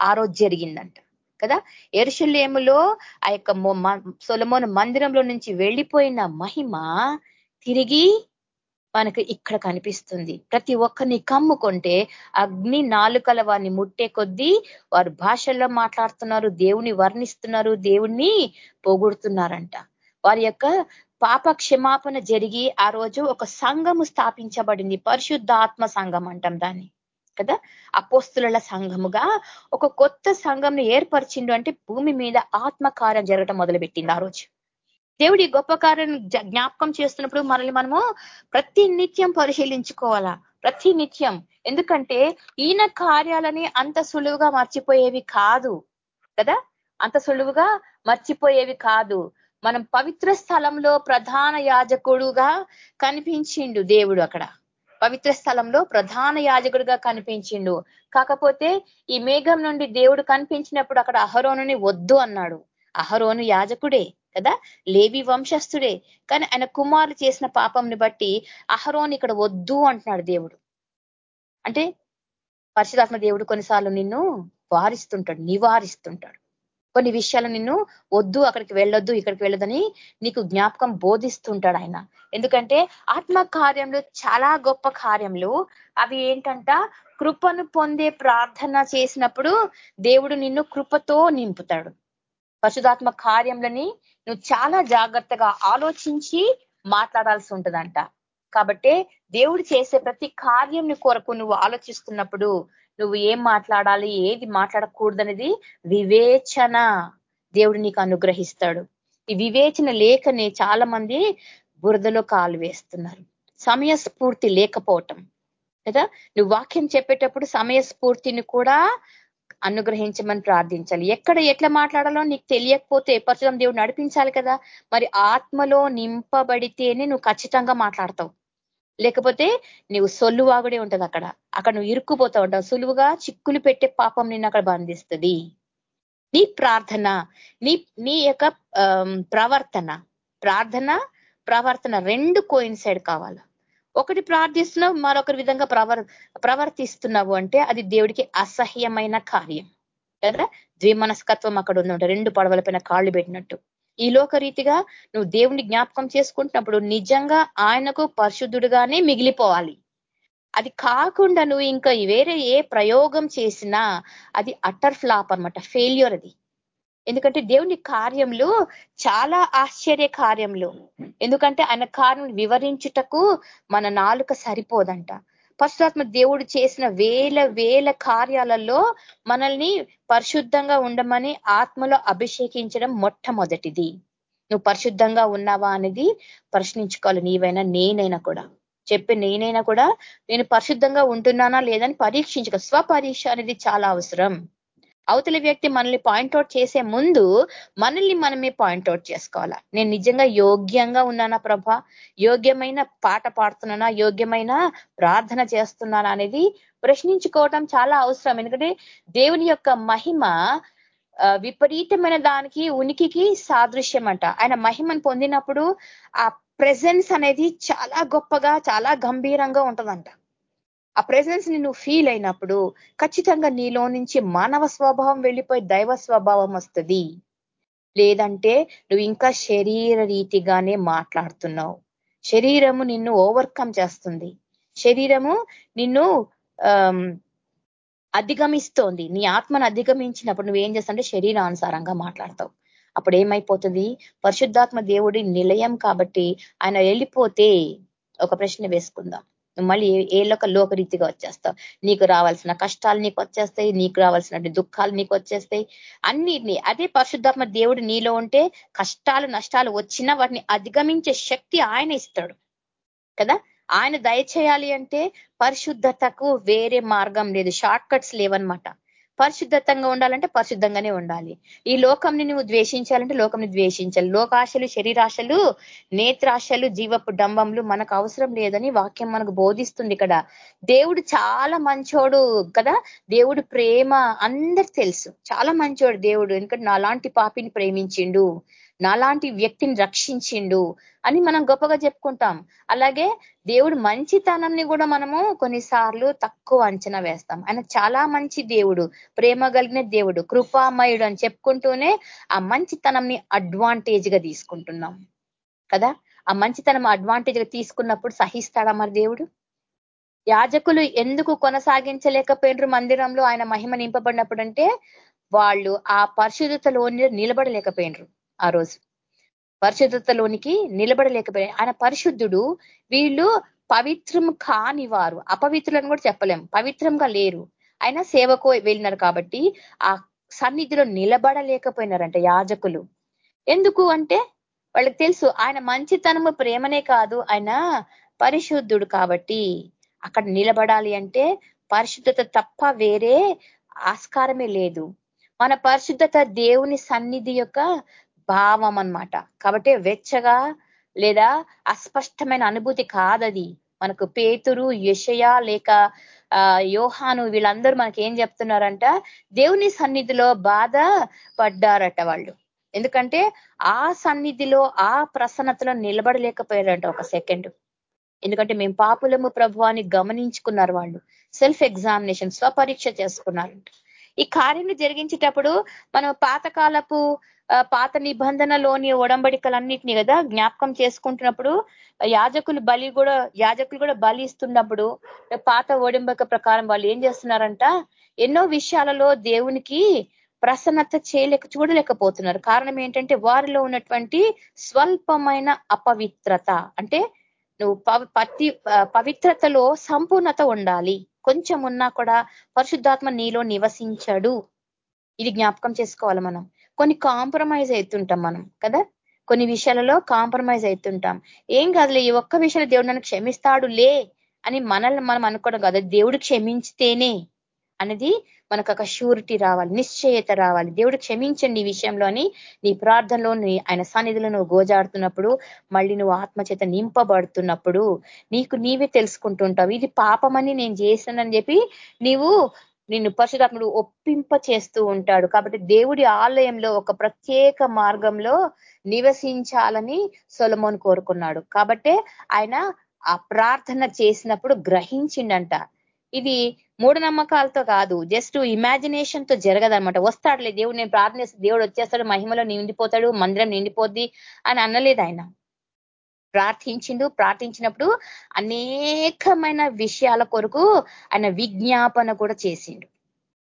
[SPEAKER 3] ఆ రోజు జరిగిందంట కదా? ఎరుషులేములో ఆ యొక్క సొలమోన మందిరంలో నుంచి వెళ్ళిపోయిన మహిమ తిరిగి మనకు ఇక్కడ కనిపిస్తుంది. ప్రతి ఒక్కరిని కమ్ముకుంటే అగ్ని నాలుకల వారిని ముట్టే కొద్దీ వారు భాషల్లో మాట్లాడుతున్నారు దేవుని వర్ణిస్తున్నారు దేవుణ్ణి పొగుడుతున్నారంట. వారి యొక్క పాప క్షమాపణ జరిగి ఆ రోజు ఒక సంఘము స్థాపించబడింది. పరిశుద్ధాత్మ సంఘం అంటాం దాన్ని కదా? అపోస్తుల సంఘముగా ఒక కొత్త సంఘంని ఏర్పరిచిండు అంటే భూమి మీద ఆత్మకార్యం జరగటం మొదలుపెట్టింది ఆ రోజు. దేవుడి గొప్ప కార్యం జ్ఞాపకం చేస్తున్నప్పుడు మనల్ని మనము ప్రతి నిత్యం పరిశీలించుకోవాలా? ప్రతి నిత్యం. ఎందుకంటే ఈయన కార్యాలని అంత సులువుగా మర్చిపోయేవి కాదు. కదా? అంత సులువుగా మర్చిపోయేవి కాదు. మనం పవిత్ర స్థలంలో ప్రధాన యాజకుడుగా కనిపించిండు దేవుడు అక్కడ. పవిత్ర స్థలంలో ప్రధాన యాజకుడిగా కనిపించిండు. కాకపోతే ఈ మేఘం నుండి దేవుడు కనిపించినప్పుడు అక్కడ అహరోనుని వద్దు అన్నాడు. అహరోను యాజకుడే కదా? లేవి వంశస్థుడే. కానీ ఆయన కుమారులు చేసిన పాపంని బట్టి అహరోన్ ఇక్కడ వద్దు అంటున్నాడు దేవుడు. అంటే పరిశుధాత్మ దేవుడు కొన్నిసార్లు నిన్ను వారిస్తుంటాడు నివారిస్తుంటాడు. కొన్ని విషయాలు నిన్ను వద్దు అక్కడికి వెళ్ళొద్దు ఇక్కడికి వెళ్ళొద్దని నీకు జ్ఞాపకం బోధిస్తుంటాడు ఆయన. ఎందుకంటే ఆత్మ కార్యంలో చాలా గొప్ప కార్యంలో అవి ఏంటంట? కృపను పొందే ప్రార్థన చేసినప్పుడు దేవుడు నిన్ను కృపతో నింపుతాడు. పరిశుధాత్మ కార్యములని నువ్వు చాలా జాగ్రత్తగా ఆలోచించి మాట్లాడాల్సి ఉంటుందంట. కాబట్టి దేవుడు చేసే ప్రతి కార్యం కొరకు నువ్వు ఆలోచిస్తున్నప్పుడు నువ్వు ఏం మాట్లాడాలి ఏది మాట్లాడకూడదనేది వివేచన దేవుడు నీకు అనుగ్రహిస్తాడు. ఈ వివేచన లేకనే చాలా మంది బురదలో కాలు వేస్తున్నారు. సమయ స్ఫూర్తి లేకపోవటం. కదా? నువ్వు వాక్యం చెప్పేటప్పుడు సమయ స్ఫూర్తిని కూడా అనుగ్రహించమని ప్రార్థించాలి. ఎక్కడ ఎట్లా మాట్లాడాలో నీకు తెలియకపోతే పరశురం దేవుడు నడిపించాలి కదా. మరి ఆత్మలో నింపబడితేనే నువ్వు ఖచ్చితంగా మాట్లాడతావు. లేకపోతే నువ్వు సొల్లువాగుడే ఉంటది అక్కడ. అక్కడ నువ్వు ఇరుక్కుపోతా ఉంటావు. సులువుగా చిక్కులు పెట్టే పాపం నిన్ను అక్కడ బంధిస్తుంది. నీ ప్రార్థన నీ నీ యొక్క ప్రవర్తన ప్రార్థన ప్రవర్తన రెండు కోయిన్సైడ్ కావాలి? ఒకటి ప్రార్థిస్తున్నావు మరొకరి విధంగా ప్రవర్ ప్రవర్తిస్తున్నావు అంటే అది దేవుడికి అసహ్యమైన కార్యం. కదా? ద్విమనస్కత్వం అక్కడ ఉందంట రెండు పడవల పైన కాళ్ళు పెట్టినట్టు. ఈ లోక రీతిగా నువ్వు దేవుని జ్ఞాపకం చేసుకుంటున్నప్పుడు నిజంగా ఆయనకు పరిశుద్ధుడుగానే మిగిలిపోవాలి. అది కాకుండా నువ్వు ఇంకా వేరే ఏ ప్రయోగం చేసినా అది అటర్ ఫ్లాప్ అనమాట ఫెయిల్యూర్ అది. ఎందుకంటే దేవుని కార్యములు చాలా ఆశ్చర్య కార్యములు. ఎందుకంటే ఆయన కార్యం వివరించుటకు మన నాలుక సరిపోదంట. పరశురాత్మ దేవుడు చేసిన వేల వేల కార్యాలలో మనల్ని పరిశుద్ధంగా ఉండమని ఆత్మలో అభిషేకించడం మొట్టమొదటిది. నువ్వు పరిశుద్ధంగా ఉన్నావా అనేది ప్రశ్నించుకోవాలి. నీవైనా నేనైనా కూడా. చెప్పి నేనైనా కూడా నేను పరిశుద్ధంగా ఉంటున్నానా లేదని పరీక్షించుకో. స్వపరీక్ష అనేది చాలా అవసరం. అవతలి వ్యక్తి మనల్ని పాయింట్అవుట్ చేసే ముందు మనల్ని మనమే పాయింట్అవుట్ చేసుకోవాలా? నేను నిజంగా యోగ్యంగా ఉన్నానా ప్రభ? యోగ్యమైన పాట పాడుతున్నానా? యోగ్యమైన ప్రార్థన చేస్తున్నానా అనేది ప్రశ్నించుకోవటం చాలా అవసరం. ఎందుకంటే దేవుని యొక్క మహిమ విపరీతమైన దానికి ఉనికికి సాదృశ్యం అంట ఆయన మహిమను పొందినప్పుడు ఆ ప్రెజెన్స్ అనేది చాలా గొప్పగా చాలా గంభీరంగా ఉంటుందంట. ఆ ప్రెసెన్స్ని నువ్వు ఫీల్ అయినప్పుడు ఖచ్చితంగా నీలో నుంచి మానవ స్వభావం వెళ్ళిపోయి దైవ స్వభావం వస్తుంది. లేదంటే నువ్వు ఇంకా శరీర రీతిగానే మాట్లాడుతున్నావు. శరీరము నిన్ను ఓవర్కమ్ చేస్తుంది. శరీరము నిన్ను అధిగమిస్తోంది. నీ ఆత్మను అధిగమించినప్పుడు నువ్వేం చేస్తావంటే శరీరానుసారంగా మాట్లాడతావు. అప్పుడు ఏమైపోతుంది? పరిశుద్ధాత్మ దేవుడి నిలయం కాబట్టి ఆయన వెళ్ళిపోతే ఒక ప్రశ్న వేసుకుందాం. మళ్ళీ ఏ లోక లోకరీతిగా వచ్చేస్తావు. నీకు రావాల్సిన కష్టాలు నీకు వచ్చేస్తాయి నీకు రావాల్సిన దుఃఖాలు నీకు వచ్చేస్తాయి. అన్నిటిని అదే పరిశుద్ధాత్మ దేవుడు నీలో ఉంటే కష్టాలు నష్టాలు వచ్చినా వాటిని అధిగమించే శక్తి ఆయన ఇస్తాడు. కదా? ఆయన దయచేయాలి అంటే పరిశుద్ధతకు వేరే మార్గం లేదు. షార్ట్ కట్స్ లేవన్నమాట. పరిశుద్ధతంగా ఉండాలంటే పరిశుద్ధంగానే ఉండాలి. ఈ లోకంని నువ్వు ద్వేషించాలంటే లోకంని ద్వేషించాలి. లోకాశలు శరీరాశలు నేత్రాశలు జీవపు డంబంలు మనకు అవసరం లేదని వాక్యం మనకు బోధిస్తుంది ఇక్కడ. దేవుడు చాలా మంచోడు కదా? దేవుడు ప్రేమ అందరికి తెలుసు. చాలా మంచోడు దేవుడు. ఎందుకంటే నాలాంటి పాపిని ప్రేమించిండు. నాలాంటి వ్యక్తిని రక్షించిండు అని మనం గొప్పగా చెప్పుకుంటాం. అలాగే దేవుడు మంచితనంని కూడా మనము కొన్నిసార్లు తక్కువ అంచనా వేస్తాం. ఆయన చాలా మంచి దేవుడు ప్రేమ కలిగిన దేవుడు కృపామయుడు అని చెప్పుకుంటూనే ఆ మంచితనంని అడ్వాంటేజ్గా తీసుకుంటున్నాం. కదా? ఆ మంచితనం అడ్వాంటేజ్గా తీసుకున్నప్పుడు సహిస్తాడా మరి దేవుడు? యాజకులు ఎందుకు కొనసాగించలేకపోయినరు మందిరంలో ఆయన మహిమ నింపబడినప్పుడు అంటే వాళ్ళు ఆ పరిశుద్ధతలో నిలబడలేకపోయినరు. ఆ రోజు. పరిశుద్ధతలోనికి నిలబడలేకపోయారు ఆయన పరిశుద్ధుడు. వీళ్ళు పవిత్రం కాని వారు. అపవిత్రులను కూడా చెప్పలేం. పవిత్రంగా లేరు. ఆయన సేవకు వెళ్ళినారు కాబట్టి ఆ సన్నిధిలో నిలబడలేకపోయినారంట యాజకులు. ఎందుకు అంటే వాళ్ళకి తెలుసు ఆయన మంచితనము ప్రేమనే కాదు. ఆయన పరిశుద్ధుడు కాబట్టి అక్కడ నిలబడాలి అంటే పరిశుద్ధత తప్ప వేరే ఆస్కారమే లేదు. మన పరిశుద్ధత దేవుని సన్నిధి యొక్క భావం అనమాట కాబట్టి వెచ్చగా లేదా అస్పష్టమైన అనుభూతి కాదది. మనకు పేతురు యషయ లేక యోహాను వీళ్ళందరూ మనకి ఏం చెప్తున్నారంట? దేవుని సన్నిధిలో బాధ పడ్డారట వాళ్ళు. ఎందుకంటే ఆ సన్నిధిలో ఆ ప్రసన్నతలో నిలబడలేకపోయారంట ఒక సెకండ్ ఎందుకంటే మేము పాపులము ప్రభువాన్ని గమనించుకున్నారు వాళ్ళు. సెల్ఫ్ ఎగ్జామినేషన్ స్వపరీక్ష చేసుకున్నారంట. ఈ కార్యం జరిగించేటప్పుడు మనం పాతకాలపు పాత నిబంధనలోని ఒడంబడికలన్నిటిని కదా జ్ఞాపకం చేసుకుంటున్నప్పుడు యాజకులు బలి కూడా యాజకులు కూడా బలి ఇస్తున్నప్పుడు పాత ఓడింబక ప్రకారం వాళ్ళు ఏం చేస్తున్నారంట ఎన్నో విషయాలలో దేవునికి ప్రసన్నత చేయలేక చూడలేకపోతున్నారు. కారణం ఏంటంటే వారిలో ఉన్నటువంటి స్వల్పమైన అపవిత్రత. అంటే నువ్వు పతి పవిత్రతలో సంపూర్ణత ఉండాలి. కొంచెం ఉన్నా కూడా పరిశుద్ధాత్మ నీలో నివసించడు. ఇది జ్ఞాపకం చేసుకోవాలి మనం. కొన్ని కాంప్రమైజ్ అవుతుంటాం మనం కదా? కొన్ని విషయాలలో కాంప్రమైజ్ అవుతుంటాం. ఏం కాదులే ఈ ఒక్క విషయంలో దేవుడు నన్ను క్షమిస్తాడు లే అని మనల్ని మనం అనుకోవడం కదా. దేవుడు క్షమించితేనే అనేది మనకు ఒక షూరిటీ రావాలి నిశ్చయత రావాలి. దేవుడు క్షమించండి ఈ విషయంలో అని నీ ప్రార్థనలో ఆయన సన్నిధిలో నువ్వు గోజాడుతున్నప్పుడు మళ్ళీ నువ్వు ఆత్మచేత నింపబడుతున్నప్పుడు నీకు నీవే తెలుసుకుంటుంటావు. ఇది పాపమని నేను చేశానని చెప్పి నీవు నిన్ను పరిశుధాత్ముడు ఒప్పింప చేస్తూ ఉంటాడు. కాబట్టి దేవుడి ఆలయంలో ఒక ప్రత్యేక మార్గంలో నివసించాలని సొలమోన్ కోరుకున్నాడు. కాబట్టే ఆయన ఆ ప్రార్థన చేసినప్పుడు గ్రహించిండంట. ఇది మూఢనమ్మకాలతో కాదు జస్ట్ ఇమాజినేషన్తో జరగదనమాట వస్తాడులే దేవుడు నేను ప్రార్థన దేవుడు వచ్చేస్తాడు మహిమలో నిండిపోతాడు మందిరం నిండిపోద్ది అని అనలేదు ఆయన. ప్రార్థించిండు ప్రార్థించినప్పుడు అనేకమైన విషయాల కొరకు ఆయన విజ్ఞాపన కూడా చేసిండు.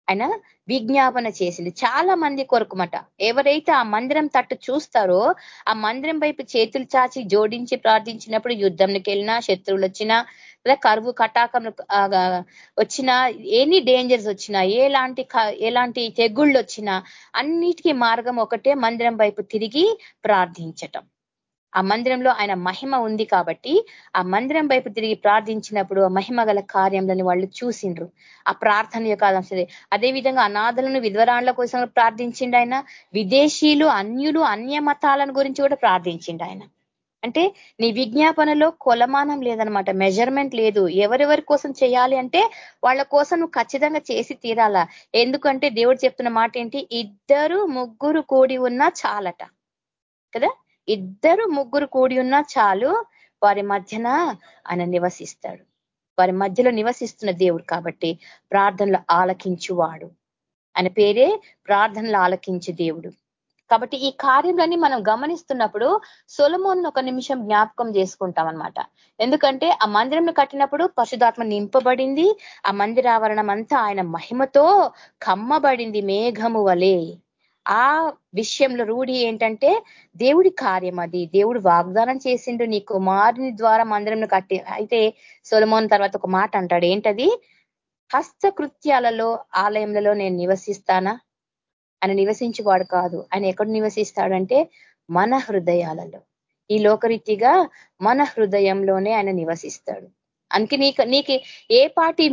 [SPEAKER 3] ఆయన విజ్ఞాపన చేసింది. చాలా మంది కొరకుమట. ఎవరైతే ఆ మందిరం తట్టు చూస్తారో ఆ మందిరం వైపు చేతులు చాచి జోడించి ప్రార్థించినప్పుడు యుద్ధంకి వెళ్ళినా శత్రువులు వచ్చినా లేదా కరువు కటాకం వచ్చినా ఎనీ డేంజర్స్ వచ్చినా ఎలాంటి ఎలాంటి తెగుళ్ళు వచ్చినా అన్నిటికీ మార్గం ఒకటే మందిరం వైపు తిరిగి ప్రార్థించటం. ఆ మందిరంలో ఆయన మహిమ ఉంది కాబట్టి ఆ మందిరం వైపు తిరిగి ప్రార్థించినప్పుడు ఆ మహిమ గల కార్యంలని వాళ్ళు చూసిండ్రు. ఆ ప్రార్థన యొక్క అదే విధంగా అనాథలను విధ్వరాండ్ల కోసం ప్రార్థించిండు ఆయన. విదేశీయులు అన్యులు అన్య మతాలను గురించి కూడా ప్రార్థించిండు ఆయన. అంటే నీ విజ్ఞాపనలో కొలమానం లేదనమాట మెజర్మెంట్ లేదు. ఎవరెవరి కోసం చేయాలి అంటే వాళ్ళ కోసం నువ్వు ఖచ్చితంగా చేసి తీరాలా? ఎందుకంటే దేవుడు చెప్తున్న మాట ఏంటి? ఇద్దరు ముగ్గురు కూడి ఉన్నా చాలట. కదా? ఇద్దరు ముగ్గురు కూడి ఉన్నా చాలు వారి మధ్యన ఆయన నివసిస్తాడు. వారి మధ్యలో నివసిస్తున్న దేవుడు కాబట్టి ప్రార్థనలు ఆలకించువాడు. ఆయన పేరే ప్రార్థనలు ఆలకించే దేవుడు. కాబట్టి ఈ కార్యంలన్నీ మనం గమనిస్తున్నప్పుడు సొలమోన్ ఒక నిమిషం జ్ఞాపకం చేసుకుంటాం అనమాట ఎందుకంటే ఆ మందిరం కట్టినప్పుడు పశుధాత్మ నింపబడింది. ఆ మందిరావరణం అంతా ఆయన మహిమతో కమ్మబడింది మేఘము వలే. ఆ విషయంలో రూఢి ఏంటంటే దేవుడి కార్యం అది. దేవుడు వాగ్దానం చేసిండు నీ కుమారుని ద్వారా మందిరంను కట్టి. అయితే సొలమోన్ తర్వాత ఒక మాట అంటాడు. ఏంటది? హస్తకృత్యాలలో ఆలయంలో నేను నివసిస్తానా? ఆయన నివసించేవాడు కాదు. ఆయన ఎక్కడ నివసిస్తాడంటే మన హృదయాలలో. ఈ లోకరీతిగా మన హృదయంలోనే ఆయన నివసిస్తాడు. అందుకే నీకు నీకు ఏ పాటి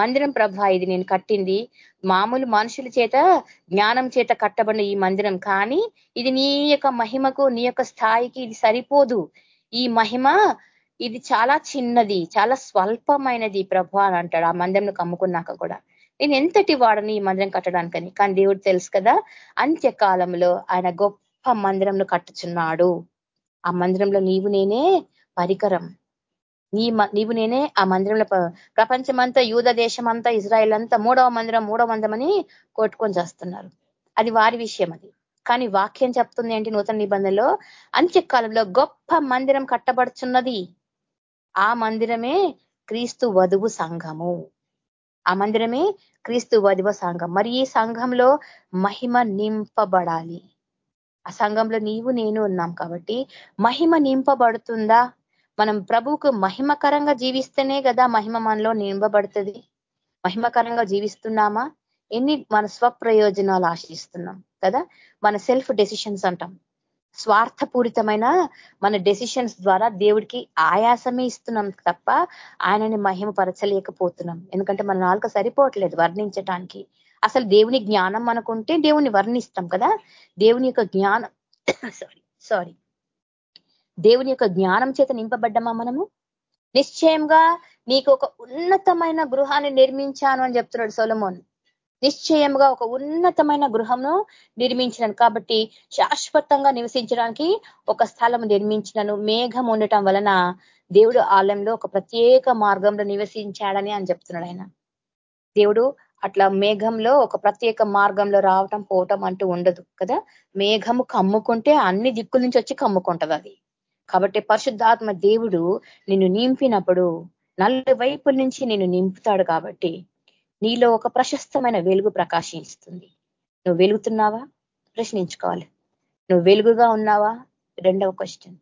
[SPEAKER 3] మందిరం ప్రభా ఇది నేను కట్టింది? మామూలు మనుషుల చేత జ్ఞానం చేత కట్టబడిన ఈ మందిరం. కానీ ఇది నీ యొక్క మహిమకు నీ యొక్క స్థాయికి ఇది సరిపోదు. ఈ మహిమ ఇది చాలా చిన్నది చాలా స్వల్పమైనది ప్రభు అని అంటాడు. ఆ మందిరంను కమ్ముకున్నాక కూడా. నేను ఎంతటి వాడని ఈ మందిరం కట్టడానికని. కానీ దేవుడు తెలుసు కదా అంత్యకాలంలో ఆయన గొప్ప మందిరంను కట్టుచున్నాడు. ఆ మందిరంలో నీవు నేనే పరికరం. నీ నీవు నేనే ఆ మందిరంలో ప్రపంచమంతా యూద దేశమంతా ఇజ్రాయెల్ అంతా మూడవ మందిరం మూడవ మందిరం అని కొట్టుకొని చేస్తున్నారు. అది వారి విషయం అది. కానీ వాక్యం చెప్తుంది ఏంటి నూతన నిబంధనలో? అంత్యకాలంలో గొప్ప మందిరం కట్టబడుచున్నది ఆ మందిరమే క్రీస్తు వధువు సంఘము. ఆ మందిరమే క్రీస్తు వధువ సంఘం. మరి ఈ సంఘంలో మహిమ నింపబడాలి. ఆ సంఘంలో నీవు నేను ఉన్నాం కాబట్టి మహిమ నింపబడుతుందా? మనం ప్రభువుకు మహిమకరంగా జీవిస్తేనే కదా మహిమ మనలో నింపబడుతుంది. మహిమకరంగా జీవిస్తున్నామా? ఎన్ని మన స్వప్రయోజనాలు ఆశిస్తున్నాం కదా? మన సెల్ఫ్ డెసిషన్స్ అంటాం. స్వార్థపూరితమైన మన డెసిషన్స్ ద్వారా దేవుడికి ఆయాసమే ఇస్తున్నాం తప్ప ఆయనని మహిమపరచలేకపోతున్నాం. ఎందుకంటే మన నాలుక సరిపోవట్లేదు వర్ణించటానికి. అసలు దేవుని జ్ఞానం అనుకుంటే దేవుని వర్ణిస్తాం కదా? దేవుని యొక్క జ్ఞానం సారీ సారీ దేవుని యొక్క జ్ఞానం చేత నింపబడ్డమా మనము? నిశ్చయంగా నీకు ఒక ఉన్నతమైన గృహాన్ని నిర్మించాను అని చెప్తున్నాడు సొలమోన్. నిశ్చయంగా ఒక ఉన్నతమైన గృహంను నిర్మించినాను. కాబట్టి శాశ్వతంగా నివసించడానికి ఒక స్థలం నిర్మించినను. మేఘం ఉండటం వలన దేవుడు ఆలయంలో ఒక ప్రత్యేక మార్గంలో నివసించాడని అని చెప్తున్నాడు ఆయన. దేవుడు అట్లా మేఘంలో ఒక ప్రత్యేక మార్గంలో రావటం పోవటం అంటూ ఉండదు కదా? మేఘము కమ్ముకుంటే అన్ని దిక్కుల నుంచి వచ్చి కమ్ముకుంటది అది. కాబట్టి పరిశుద్ధాత్మ దేవుడు నిన్ను నింపినప్పుడు నల్ల వైపుల నుంచి నిన్ను నింపుతాడు కాబట్టి నీలో ఒక ప్రశస్తమైన వెలుగు ప్రకాశిస్తుంది. నువ్వు వెలుగుతున్నావా? ప్రశ్నించుకోవాలి. నువ్వు వెలుగుగా ఉన్నావా? రెండవ క్వశ్చన్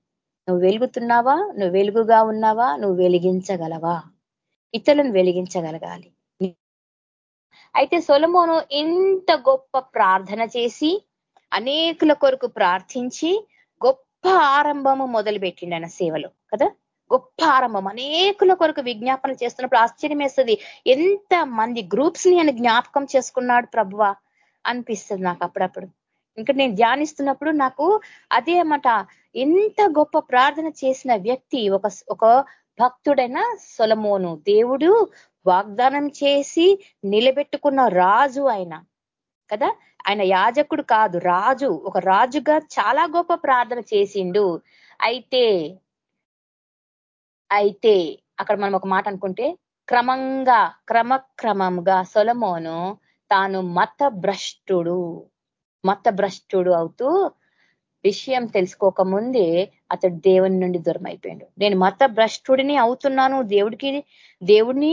[SPEAKER 3] నువ్వు వెలుగుతున్నావా? నువ్వు వెలుగుగా ఉన్నావా? నువ్వు వెలిగించగలవా? ఇతరులను వెలిగించగలగాలి. అయితే సొలమోను ఇంత గొప్ప ప్రార్థన చేసి అనేకుల కొరకు ప్రార్థించి గొప్ప ఆరంభము మొదలుపెట్టిండు ఆయన సేవలో కదా? గొప్ప ఆరంభం. అనేకుల కొరకు విజ్ఞాపన చేస్తున్నప్పుడు ఆశ్చర్యం వేస్తుంది. ఎంత మంది గ్రూప్స్ని ఆయన జ్ఞాపకం చేసుకున్నాడు ప్రభువ? అనిపిస్తుంది నాకు అప్పుడప్పుడు. ఇంకా నేను ధ్యానిస్తున్నప్పుడు నాకు అదే అన్నమాట ఎంత గొప్ప ప్రార్థన చేసిన వ్యక్తి ఒక ఒక భక్తుడైన సొలమోను. దేవుడు వాగ్దానం చేసి నిలబెట్టుకున్న రాజు ఆయన. కదా? ఆయన యాజకుడు కాదు రాజు. ఒక రాజుగా చాలా గొప్ప ప్రార్థన చేసిండు. అయితే అయితే అక్కడ మనం ఒక మాట అనుకుంటే క్రమంగా క్రమక్రమంగా సొలమోను తాను మత భ్రష్టుడు మత భ్రష్టుడు అవుతూ విషయం తెలుసుకోక ముందే అతడు దేవుని నుండి దూరం అయిపోయాడు నేను మత భ్రష్టుడిని అవుతున్నాను దేవుడికి దేవుడిని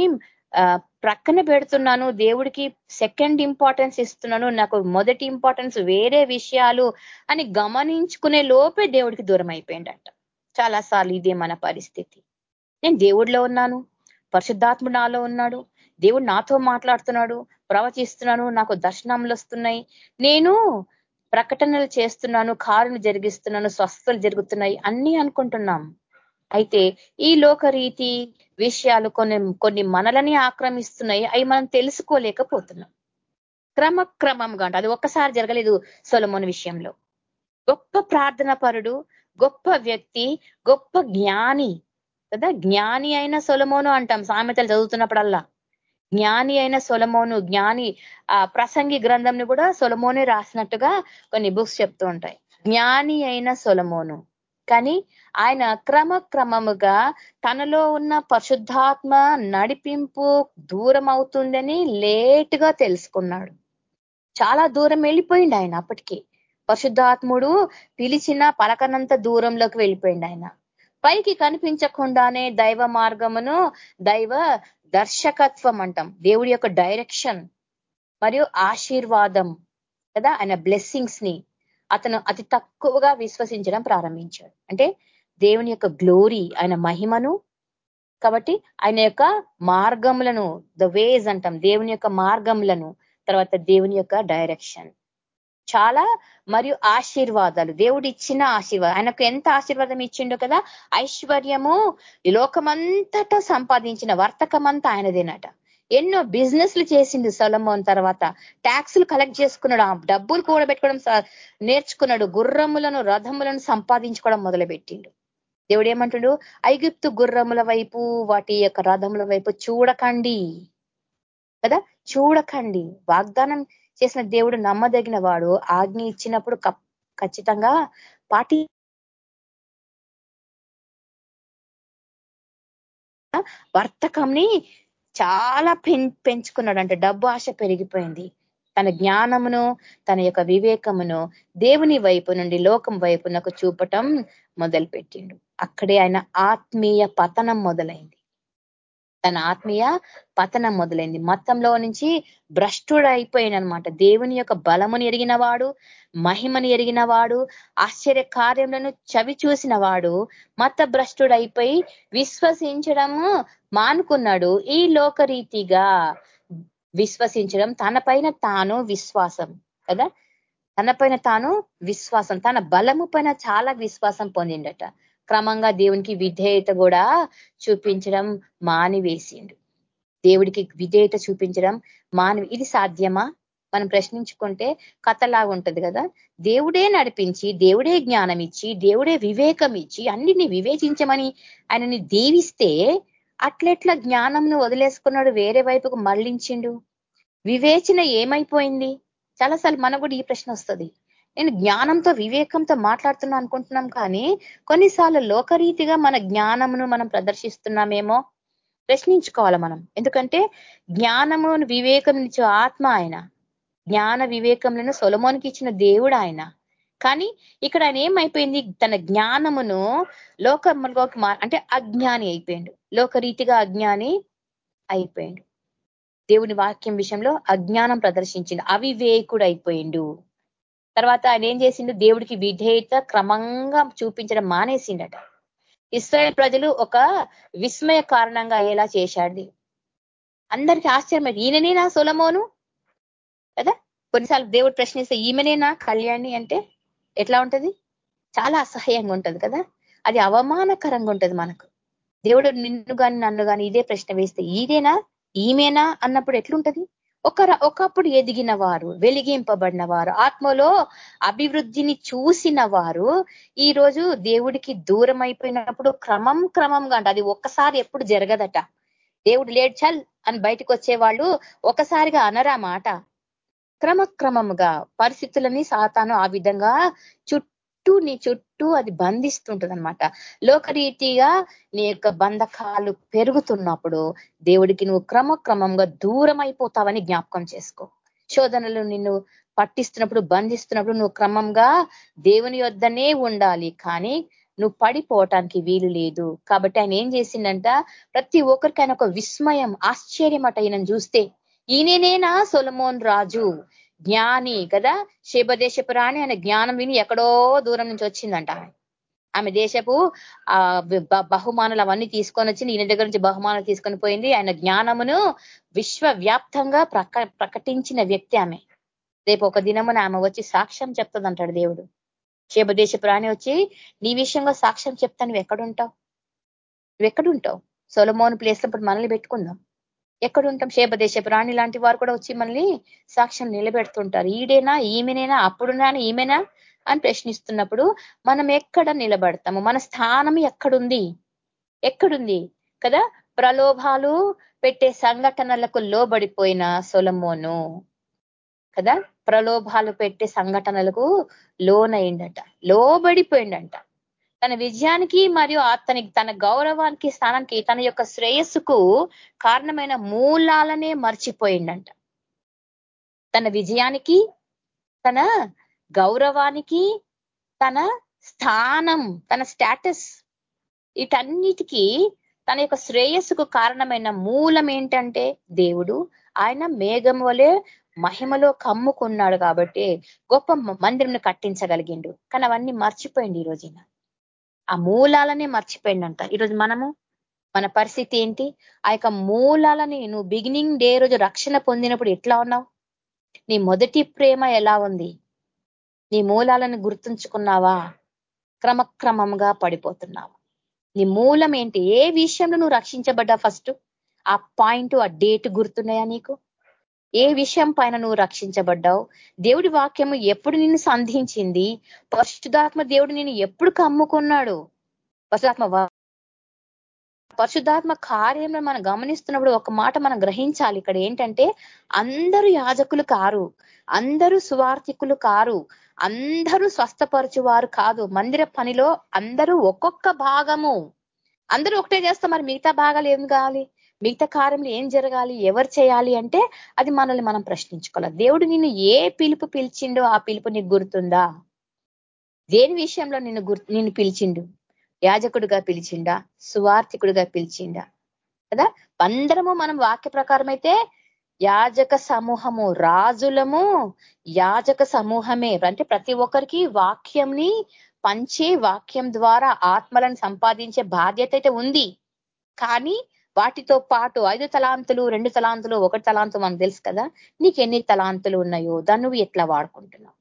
[SPEAKER 3] ప్రక్కన పెడుతున్నాను దేవుడికి సెకండ్ ఇంపార్టెన్స్ ఇస్తున్నాను నాకు మొదటి ఇంపార్టెన్స్ వేరే విషయాలు అని గమనించుకునే లోపే దేవుడికి దూరం అయిపోయిందట. చాలాసార్లు ఇదే మన పరిస్థితి. నేను దేవుడిలో ఉన్నాను పరిశుద్ధాత్ముడు నాలో ఉన్నాడు దేవుడు నాతో మాట్లాడుతున్నాడు ప్రవచిస్తున్నాను నాకు దర్శనములు వస్తున్నాయి. నేను ప్రకటనలు చేస్తున్నాను కారును జరిగిస్తున్నాను స్వస్థలు జరుగుతున్నాయి అన్నీ అనుకుంటున్నాం. అయితే ఈ లోకరీతి విషయాలు కొన్ని కొన్ని మనలని ఆక్రమిస్తున్నాయి. అవి మనం తెలుసుకోలేకపోతున్నాం. క్రమక్రమంగా అది ఒక్కసారి జరగలేదు సొలమోన్ విషయంలో. గొప్ప ప్రార్థన పరుడు గొప్ప వ్యక్తి గొప్ప జ్ఞాని. కదా? జ్ఞాని అయిన సొలమోను అంటాం సామెతలు చదువుతున్నప్పుడల్లా. జ్ఞాని అయిన సొలమోను జ్ఞాని ఆ ప్రసంగి గ్రంథంని కూడా సొలమోనే రాసినట్టుగా కొన్ని బుక్స్ చెప్తూ ఉంటాయి. జ్ఞాని అయిన సొలమోను. కానీ ఆయన క్రమక్రమముగా తనలో ఉన్న పరిశుద్ధాత్మ నడిపింపు దూరం అవుతుందని లేటుగా తెలుసుకున్నాడు. చాలా దూరం వెళ్ళిపోయింది ఆయన అప్పటికి. పరిశుద్ధాత్ముడు పిలిచిన పలకనంత దూరంలోకి వెళ్ళిపోయింది ఆయన. పైకి కనిపించకుండానే దైవ మార్గమును దైవ దర్శకత్వం అంటాం. దేవుడి యొక్క డైరెక్షన్ మరియు ఆశీర్వాదం కదా ఆయన బ్లెస్సింగ్స్ని అతను అతి తక్కువగా విశ్వసించడం ప్రారంభించాడు. అంటే దేవుని యొక్క గ్లోరీ ఆయన మహిమను కాబట్టి ఆయన యొక్క మార్గములను ద వేజ్ అంటాం దేవుని యొక్క మార్గములను తర్వాత దేవుని యొక్క డైరెక్షన్ చాలా మరియు ఆశీర్వాదాలు. దేవుడు ఇచ్చిన ఆశీర్వాదం. ఆయనకు ఎంత ఆశీర్వాదం ఇచ్చిండో కదా ఐశ్వర్యము లోకమంతటా సంపాదించిన వర్తకమంతా ఆయనదేనట. ఎన్నో బిజినెస్లు చేసిండు సొలమోన్ తర్వాత. ట్యాక్స్లు కలెక్ట్ చేసుకున్నాడు. ఆ డబ్బులు కూడబెట్టుకోవడం నేర్చుకున్నాడు. గుర్రములను రథములను సంపాదించుకోవడం మొదలుపెట్టిండు. దేవుడు ఏమంటుడు? ఐగుప్తు గుర్రముల వైపు వాటి యొక్క రథముల వైపు చూడకండి. కదా? చూడకండి. వాగ్దానం చేసిన దేవుడు నమ్మదగిన వాడు ఆజ్ఞ ఇచ్చినప్పుడు ఖచ్చితంగా పాటి వర్తకంని చాలా పెంచుకున్నాడు అంటే డబ్బు ఆశ పెరిగిపోయింది. తన జ్ఞానమును తన యొక్క వివేకమును దేవుని వైపు నుండి లోకం వైపునకు చూపటం మొదలుపెట్టిండు. అక్కడే ఆయన ఆత్మీయ పతనం మొదలైంది. తన ఆత్మీయ పతనం మొదలైంది. మతంలో నుంచి భ్రష్టుడు అయిపోయినమాట దేవుని యొక్క బలముని ఎరిగిన వాడు మహిమని ఎరిగిన వాడు ఆశ్చర్య కార్యములను చవి చూసిన వాడు మత భ్రష్టుడైపోయి విశ్వసించడము మానుకున్నాడు. ఈ లోకరీతిగా విశ్వసించడం తన పైన తాను విశ్వాసం కదా? తన పైన తాను విశ్వాసం తన బలము పైన చాలా విశ్వాసం పొందిండట. క్రమంగా దేవునికి విధేయత కూడా చూపించడం మానివేసిండు. దేవుడికి విధేయత చూపించడం మాని ఇది సాధ్యమా? మనం ప్రశ్నించుకుంటే కథలాగా ఉంటది కదా. దేవుడే నడిపించి దేవుడే జ్ఞానం ఇచ్చి దేవుడే వివేకం ఇచ్చి అన్నిటిని వివేచించమని ఆయనని దీవిస్తే అట్లెట్లా జ్ఞానంను వదిలేసుకున్నాడు వేరే వైపుకు మళ్ళించిండు? వివేచన ఏమైపోయింది? చాలాసార్లు మనకు కూడా ఈ ప్రశ్న వస్తుంది. నేను జ్ఞానంతో వివేకంతో మాట్లాడుతున్నా అనుకుంటున్నాం కానీ కొన్నిసార్లు లోకరీతిగా మన జ్ఞానమును మనం ప్రదర్శిస్తున్నామేమో? ప్రశ్నించుకోవాలి మనం. ఎందుకంటే జ్ఞానము వివేకం ఇచ్చే ఆత్మ ఆయన. జ్ఞాన వివేకములను సొలమోనికి ఇచ్చిన దేవుడు ఆయన. కానీ ఇక్కడ ఆయన ఏమైపోయింది? తన జ్ఞానమును లోకంలోకి అంటే అజ్ఞాని అయిపోయిండు. లోకరీతిగా అజ్ఞాని అయిపోయిండు. దేవుని వాక్యం విషయంలో అజ్ఞానం ప్రదర్శించిండు. అవివేకుడు అయిపోయిండు. తర్వాత ఆయన ఏం చేసిండు? దేవుడికి విధేయత క్రమంగా చూపించడం మానేసిండట. ఇస్రాయల్ ప్రజలు ఒక విస్మయ కారణంగా అయ్యేలా చేశాడు. అందరికీ ఆశ్చర్యం ఈయననేనా సొలమోను? కదా? కొన్నిసార్లు దేవుడు ప్రశ్నిస్తే ఈమెనేనా కళ్యాణి అంటే ఎట్లా ఉంటది? చాలా అసహ్యంగా ఉంటది కదా? అది అవమానకరంగా ఉంటది మనకు. దేవుడు నిన్ను కానీ నన్ను కానీ ఇదే ప్రశ్న వేస్తే ఈదేనా? ఈమెనా? అన్నప్పుడు ఎట్లుంటది? ఒక ఒకప్పుడు ఎదిగిన వారు వెలిగింపబడిన వారు ఆత్మలో అభివృద్ధిని చూసిన వారు ఈ రోజు దేవుడికి దూరం అయిపోయినప్పుడు క్రమం క్రమంగా అంట అది ఒక్కసారి ఎప్పుడు జరగదట. దేవుడు లేడ్ చల్ అని బయటకు వచ్చేవాళ్ళు ఒకసారిగా అనరా మాట క్రమక్రమముగా పరిస్థితులని సాతాను ఆ విధంగా చుట్టూ నీ చుట్టూ అది బంధిస్తుంటది అనమాట లోకరీతిగా నీ యొక్క బంధకాలు పెరుగుతున్నప్పుడు దేవుడికి నువ్వు క్రమక్రమంగా దూరం అయిపోతావని జ్ఞాపకం చేసుకో. శోధనలు నిన్ను పట్టిస్తున్నప్పుడు బంధిస్తున్నప్పుడు నువ్వు క్రమంగా దేవుని వద్దనే ఉండాలి. కానీ నువ్వు పడిపోవటానికి వీలు లేదు. కాబట్టి ఆయన ఏం చేసిందంట ప్రతి ఒక్కరికి ఆయన ఒక విస్మయం ఆశ్చర్యం అట ఈయన చూస్తే. ఈయననేనా సొలమోన్ రాజు? జ్ఞాని కదా? శేబదేశపు రాణి ఆయన జ్ఞానం విని ఎక్కడో దూరం నుంచి వచ్చిందంట ఆమె. దేశపు ఆ బహుమానులు అవన్నీ తీసుకొని వచ్చి ఈయన దగ్గర నుంచి బహుమానాలు తీసుకొని పోయింది. ఆయన జ్ఞానమును విశ్వవ్యాప్తంగా ప్రకటించిన వ్యక్తి ఆమె. రేపు ఒక దినమున ఆమె వచ్చి సాక్ష్యం చెప్తుంది అంటాడు దేవుడు శేబదేశ ప్రాణి వచ్చి నీ విషయంగా సాక్ష్యం చెప్తాను. నువ్వు ఎక్కడుంటావు? నువ్వు ఎక్కడుంటావు? సొలమోన్ ప్లేస్లో ఇప్పుడు మనల్ని పెట్టుకుందాం. ఎక్కడుంటాం? శేపదేశ రాణి లాంటి వారు కూడా వచ్చి మనల్ని సాక్ష్యం నిలబెడుతుంటారు. ఈడేనా ఈమెనేనా అప్పుడునా ఈమెనా అని ప్రశ్నిస్తున్నప్పుడు మనం ఎక్కడ నిలబడతాము? మన స్థానం ఎక్కడుంది? ఎక్కడుంది? కదా? ప్రలోభాలు పెట్టే సంఘటనలకు లోబడిపోయిన సొలమోను. కదా? ప్రలోభాలు పెట్టే సంఘటనలకు లోనైండట లోబడిపోయిండంట తన విజయానికి మరియు అతనికి తన గౌరవానికి స్థానానికి తన యొక్క శ్రేయస్సుకు కారణమైన మూలాలనే మర్చిపోయిండంట. తన విజయానికి తన గౌరవానికి తన స్థానం తన స్టాటస్ వీటన్నిటికీ తన యొక్క శ్రేయస్సుకు కారణమైన మూలం ఏంటంటే దేవుడు. ఆయన మేఘం వలె మహిమలో కమ్ముకున్నాడు కాబట్టి గొప్ప మందిరంను కట్టించగలిగిండు. కానీ అవన్నీ మర్చిపోయింది ఈ రోజున. ఆ మూలాలనే మర్చిపోయిండంట ఈరోజు మనము మన పరిస్థితి ఏంటి? ఆ యొక్క మూలాలని నువ్వు బిగినింగ్ డే రోజు రక్షణ పొందినప్పుడు ఎట్లా ఉన్నావు? నీ మొదటి ప్రేమ ఎలా ఉంది? నీ మూలాలను గుర్తుంచుకున్నావా? క్రమక్రమంగా పడిపోతున్నావా. నీ మూలం ఏంటి? ఏ విషయంలో నువ్వు రక్షించబడ్డా ఫస్ట్ ఆ పాయింట్ ఆ డేట్ గుర్తున్నాయా నీకు? ఏ విషయం పైన నువ్వు రక్షించబడ్డావు? దేవుడి వాక్యము ఎప్పుడు నిన్ను సంధించింది? పరిశుద్ధాత్మ దేవుడు నిన్ను ఎప్పుడు కమ్ముకున్నాడు? పరిశుధాత్మ పరిశుద్ధాత్మ కార్యంలో మనం గమనిస్తున్నప్పుడు ఒక మాట మనం గ్రహించాలి. ఇక్కడ ఏంటంటే అందరూ యాజకులు కారు. అందరూ సువార్థికులు కారు. అందరూ స్వస్థపరచువారు కాదు. మందిర పనిలో అందరూ ఒక్కొక్క భాగము. అందరూ ఒకటే చేస్తాం మరి మిగతా భాగాలు ఏం కావాలి? మిగతా కార్యంలో ఏం జరగాలి ఎవరు చేయాలి అంటే అది మనల్ని మనం ప్రశ్నించుకోవాలి. దేవుడు నిన్ను ఏ పిలుపు పిలిచిండో ఆ పిలుపు నీకు గుర్తుందా? దేని విషయంలో నిన్ను గుర్తు నిన్ను పిలిచిండు? యాజకుడిగా పిలిచిండా? సువార్థికుడుగా పిలిచిండా? కదా? అందరము మనం వాక్య ప్రకారం అయితే యాజక సమూహము రాజులము యాజక సమూహమే. అంటే ప్రతి ఒక్కరికి వాక్యంని పంచే వాక్యం ద్వారా ఆత్మలను సంపాదించే బాధ్యత అయితే ఉంది. కానీ వాటితో పాటు ఐదు తలాంతులు రెండు తలాంతులు ఒకటి తలాంతు మనకు తెలుసు కదా? నీకు ఎన్ని తలాంతులు ఉన్నాయో దాన్ని నువ్వు ఎట్లా వాడుకుంటున్నావు?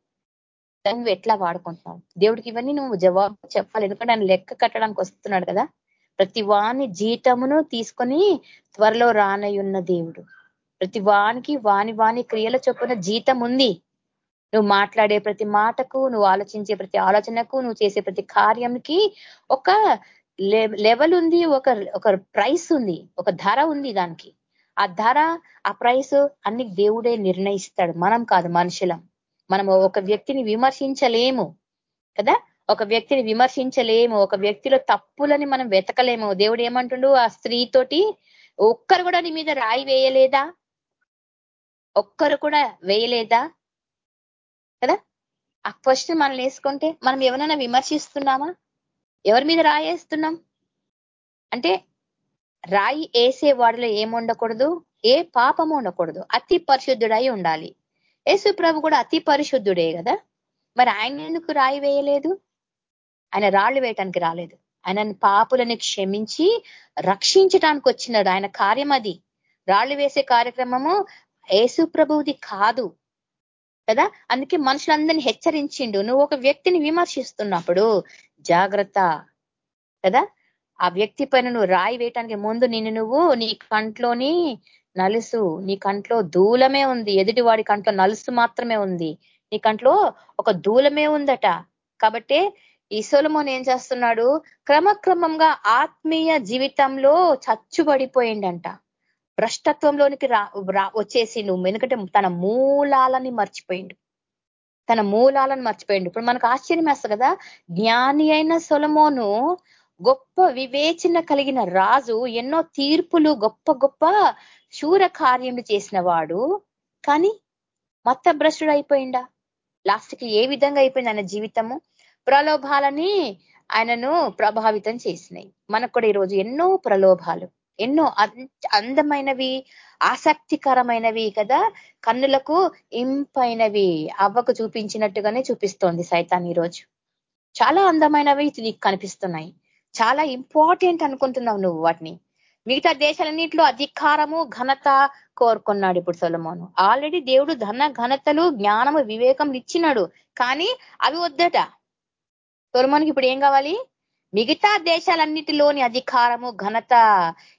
[SPEAKER 3] దాన్ని నువ్వు ఎట్లా వాడుకుంటున్నావు? దేవుడికి ఇవన్నీ నువ్వు జవాబు చెప్పాలి. ఎందుకంటే ఆయన లెక్క కట్టడానికి వస్తున్నాడు కదా? ప్రతి వాని జీతమును తీసుకొని త్వరలో రానయ్యున్న దేవుడు. ప్రతి వానికి వాని వాని క్రియల చొప్పున జీతం ఉంది. నువ్వు మాట్లాడే ప్రతి మాటకు నువ్వు ఆలోచించే ప్రతి ఆలోచనకు నువ్వు చేసే ప్రతి కార్యంకి ఒక లెవెల్ ఉంది ఒక ఒక ప్రైస్ ఉంది ఒక ధర ఉంది దానికి. ఆ ధర ఆ ప్రైస్ అన్ని దేవుడే నిర్ణయిస్తాడు. మనం కాదు మనుషులం. మనం ఒక వ్యక్తిని విమర్శించలేము కదా? ఒక వ్యక్తిని విమర్శించలేము ఒక వ్యక్తిలో తప్పులని మనం వెతకలేము. దేవుడు ఏమంటుండు? ఆ స్త్రీతోటి ఒక్కరు కూడా నీ మీద రాయి వేయలేదా? ఒక్కరు కూడా వేయలేదా? కదా? ఆ క్వశ్చన్ మనం వేసుకుంటే మనం ఎవరైనా విమర్శిస్తున్నామా? ఎవరి మీద రాయేస్తున్నాం అంటే రాయి వేసే వాడిలో ఏముండకూడదు ఏ పాపము ఉండకూడదు. అతి పరిశుద్ధుడై ఉండాలి. యేసు ప్రభు కూడా అతి పరిశుద్ధుడే కదా? మరి ఆయన ఎందుకు రాయి వేయలేదు? ఆయన రాళ్ళు వేయటానికి రాలేదు. ఆయన పాపులని క్షమించి రక్షించటానికి వచ్చినాడు. ఆయన కార్యం అది. రాళ్ళు వేసే కార్యక్రమము యేసు ప్రభువుది కాదు. కదా? అందుకే మనుషులందరినీ హెచ్చరించిండు. నువ్వు ఒక వ్యక్తిని విమర్శిస్తున్నప్పుడు జాగ్రత్త కదా? ఆ వ్యక్తి పైన నువ్వు రాయి వేయటానికి ముందు నిన్ను నువ్వు నీ కంట్లోని నలుసు నీ కంట్లో దూలమే ఉంది. ఎదుటి వాడి కంట్లో నలుసు మాత్రమే ఉంది. నీ కంట్లో ఒక దూలమే ఉందట. కాబట్టి ఈ సోలమోన్ ఏం చేస్తున్నాడు? క్రమక్రమంగా ఆత్మీయ జీవితంలో చచ్చుబడిపోయిండంట. భ్రష్టత్వంలోనికి రా వచ్చేసి నువ్వు ఎందుకంటే తన మూలాలని మర్చిపోయిండు. తన మూలాలను మర్చిపోయిండు. ఇప్పుడు మనకు ఆశ్చర్యం వేస్తుంది కదా జ్ఞాని అయిన సొలమోను గొప్ప వివేచన కలిగిన రాజు ఎన్నో తీర్పులు గొప్ప గొప్ప శూర కార్యములు చేసిన వాడు కానీ మత భ్రష్టుడు అయిపోయిందా లాస్ట్కి ఏ విధంగా అయిపోయింది ఆయన జీవితము? ప్రలోభాలని ఆయనను ప్రభావితం చేసినాయి. మనకు కూడా ఈరోజు ఎన్నో ప్రలోభాలు. ఎన్నో అందమైనవి ఆసక్తికరమైనవి కదా కన్నులకు ఇంపైనవి అవ్వకు చూపించినట్టుగానే చూపిస్తోంది సైతాన్ ఈరోజు. చాలా అందమైనవి నీకు కనిపిస్తున్నాయి. చాలా ఇంపార్టెంట్ అనుకుంటున్నావు నువ్వు వాటిని. మిగతా దేశాలన్నింటిలో అధికారము ఘనత కోరుకున్నాడు ఇప్పుడు సొలమోను. ఆల్రెడీ దేవుడు ధన ఘనతలు జ్ఞానము వివేకం ఇచ్చినాడు. కానీ అవి వద్దట. సొలమోనికి ఇప్పుడు ఏం కావాలి? మిగతా దేశాలన్నిటిలోని అధికారము ఘనత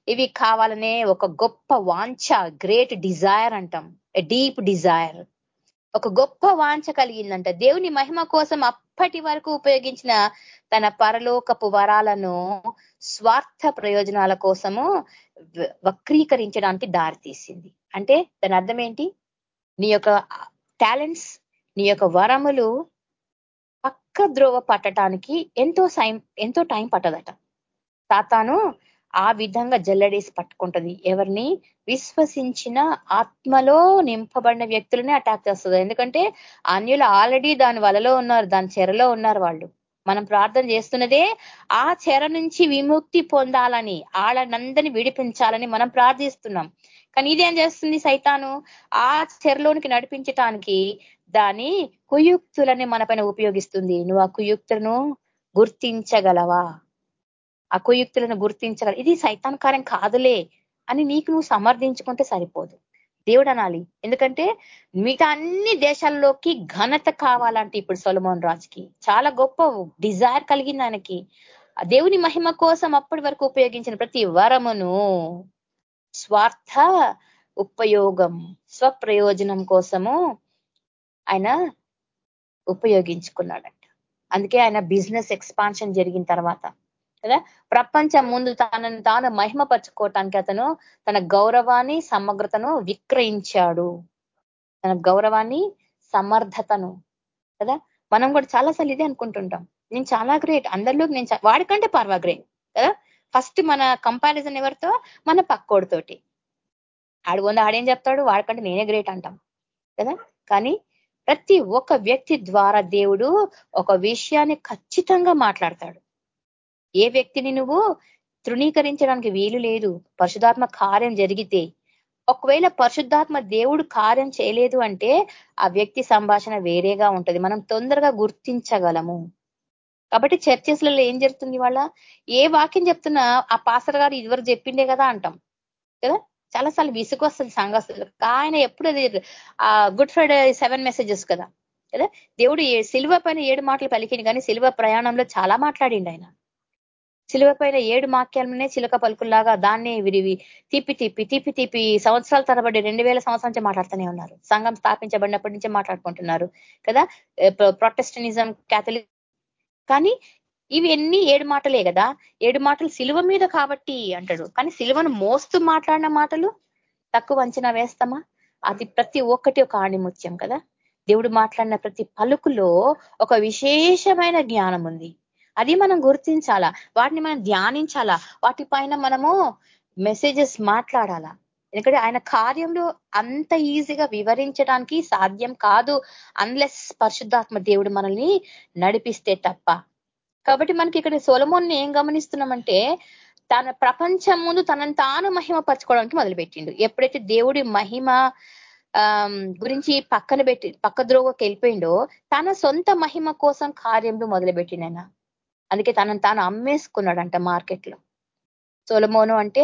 [SPEAKER 3] ఇవి కావాలనే ఒక గొప్ప వాంఛ గ్రేట్ డిజైర్ అంటాం. డీప్ డిజైర్ ఒక గొప్ప వాంఛ కలిగిందంట. దేవుని మహిమ కోసం అప్పటి వరకు ఉపయోగించిన తన పరలోకపు వరాలను స్వార్థ ప్రయోజనాల కోసము వక్రీకరించడానికి దారితీసింది అంటే దాని అర్థం ఏంటి? నీ యొక్క టాలెంట్స్ నీ యొక్క వరములు ఒక్క ద్రోవ పట్టడానికి ఎంతో సైం ఎంతో టైం పట్టదట. తాతాను ఆ విధంగా జల్లడేసి పట్టుకుంటది. ఎవరిని? విశ్వసించిన ఆత్మలో నింపబడిన వ్యక్తులనే అటాక్ చేస్తుంది. ఎందుకంటే అన్యులు ఆల్రెడీ దాని వలలో ఉన్నారు దాని చెరలో ఉన్నారు వాళ్ళు. మనం ప్రార్థన చేస్తున్నదే ఆ చెర నుంచి విముక్తి పొందాలని ఆళ్ళనందరినీ విడిపించాలని మనం ప్రార్థిస్తున్నాం. కానీ ఇదేం చేస్తుంది సైతాను? ఆ చెరలోనికి నడిపించటానికి దాని కుయుక్తులని మన పైన ఉపయోగిస్తుంది. నువ్వు ఆ కుయుక్తులను గుర్తించగలవా? ఆ కుయుక్తులను గుర్తించగల ఇది సైతాన్ కార్యం కాదులే అని నీకు నువ్వు సమర్థించుకుంటే సరిపోదు. దేవుడు అనాలి ఎందుకంటే మిగతా అన్ని దేశాల్లోకి ఘనత కావాలంటే ఇప్పుడు సొలమోన్ రాజుకి. చాలా గొప్ప డిజైర్ కలిగింది ఆయనకి. దేవుని మహిమ కోసం అప్పటి వరకు ఉపయోగించిన ప్రతి వరమును స్వార్థ ఉపయోగం స్వప్రయోజనం కోసము ఆయన ఉపయోగించుకున్నాడంట. అందుకే ఆయన బిజినెస్ ఎక్స్పాన్షన్ జరిగిన తర్వాత కదా? ప్రపంచం ముందు తనను తాను మహిమపరచుకోవటానికి అతను తన గౌరవాన్ని సమగ్రతను విక్రయించాడు. తన గౌరవాన్ని సమర్థతను కదా? మనం కూడా చాలాసార్లు ఇదే అనుకుంటుంటాం. నేను చాలా గ్రేట్ అందరిలో నేను వాడికంటే పర్వా గ్రేట్ కదా? ఫస్ట్ మన కంపారిజన్ ఎవరితో? మన పక్కోడితోటి. ఆడు వంద ఆడేం చెప్తాడు? వాడికంటే నేనే గ్రేట్ అంటాం కదా? కానీ ప్రతి ఒక్క వ్యక్తి ద్వారా దేవుడు ఒక విషయాన్ని ఖచ్చితంగా మాట్లాడతాడు. ఏ వ్యక్తిని నువ్వు తృణీకరించడానికి వీలు లేదు పరిశుధాత్మ కార్యం జరిగితే? ఒకవేళ పరిశుద్ధాత్మ దేవుడు కార్యం చేయలేదు అంటే ఆ వ్యక్తి సంభాషణ వేరేగా ఉంటది. మనం తొందరగా గుర్తించగలము. కాబట్టి చర్చెస్లలో ఏం జరుగుతుంది వాళ్ళ? ఏ వాక్యం చెప్తున్నా ఆ పాసర్ గారు ఇదివరకు చెప్పిండే కదా అంటాం. కదా? చాలాసార్లు విసుగు వస్తుంది సంఘస్థులు. ఆయన ఎప్పుడు అది గుడ్ ఫ్రైడే సెవెన్ మెసేజెస్ కదా? కదా? దేవుడు సిల్వ పైన ఏడు మాటలు పలికింది కానీ సిల్వ ప్రయాణంలో చాలా మాట్లాడిండు ఆయన. సిలువ పైన ఏడు వాక్యాలనే చిలక పలుకుల్లాగా దాన్నే విరివి తిప్పి తిప్పి తిప్పి తిప్పి సంవత్సరాల తరబడి రెండు వేల సంవత్సరాల నుంచి మాట్లాడుతూనే ఉన్నారు. సంఘం స్థాపించబడినప్పటి నుంచే మాట్లాడుకుంటున్నారు కదా? Protestantism Catholic. కానీ ఇవి ఎన్ని ఏడు మాటలే కదా? ఏడు మాటలు సిలువ మీద కాబట్టి అంటాడు. కానీ సిలువను మోస్తూ మాట్లాడిన మాటలు తక్కువ అంచనా వేస్తామా? అది ప్రతి ఒక్కటి ఒక ఆణిముత్యం కదా? దేవుడు మాట్లాడిన ప్రతి పలుకులో ఒక విశేషమైన జ్ఞానం ఉంది అది మనం గుర్తించాలా? వాటిని మనం ధ్యానించాలా? వాటి పైన మనము మెసేజెస్ మాట్లాడాలా? ఎందుకంటే ఆయన కార్యంలో అంత ఈజీగా వివరించడానికి సాధ్యం కాదు అన్లెస్ పరిశుద్ధాత్మ దేవుడు మనల్ని నడిపిస్తే తప్ప. కాబట్టి మనకి ఇక్కడ సోలమోన్ని ఏం గమనిస్తున్నామంటే తన ప్రపంచం ముందు తనను తాను మహిమ పరచుకోవడానికి మొదలుపెట్టిండు. ఎప్పుడైతే దేవుడి మహిమ గురించి పక్కన పెట్టి పక్క ద్రోగకి వెళ్ళిపోయిండో తన సొంత మహిమ కోసం కార్యంలో మొదలుపెట్టిండైనా అందుకే తనను తాను అమ్మేసుకున్నాడంట మార్కెట్లో సొలమోను అంటే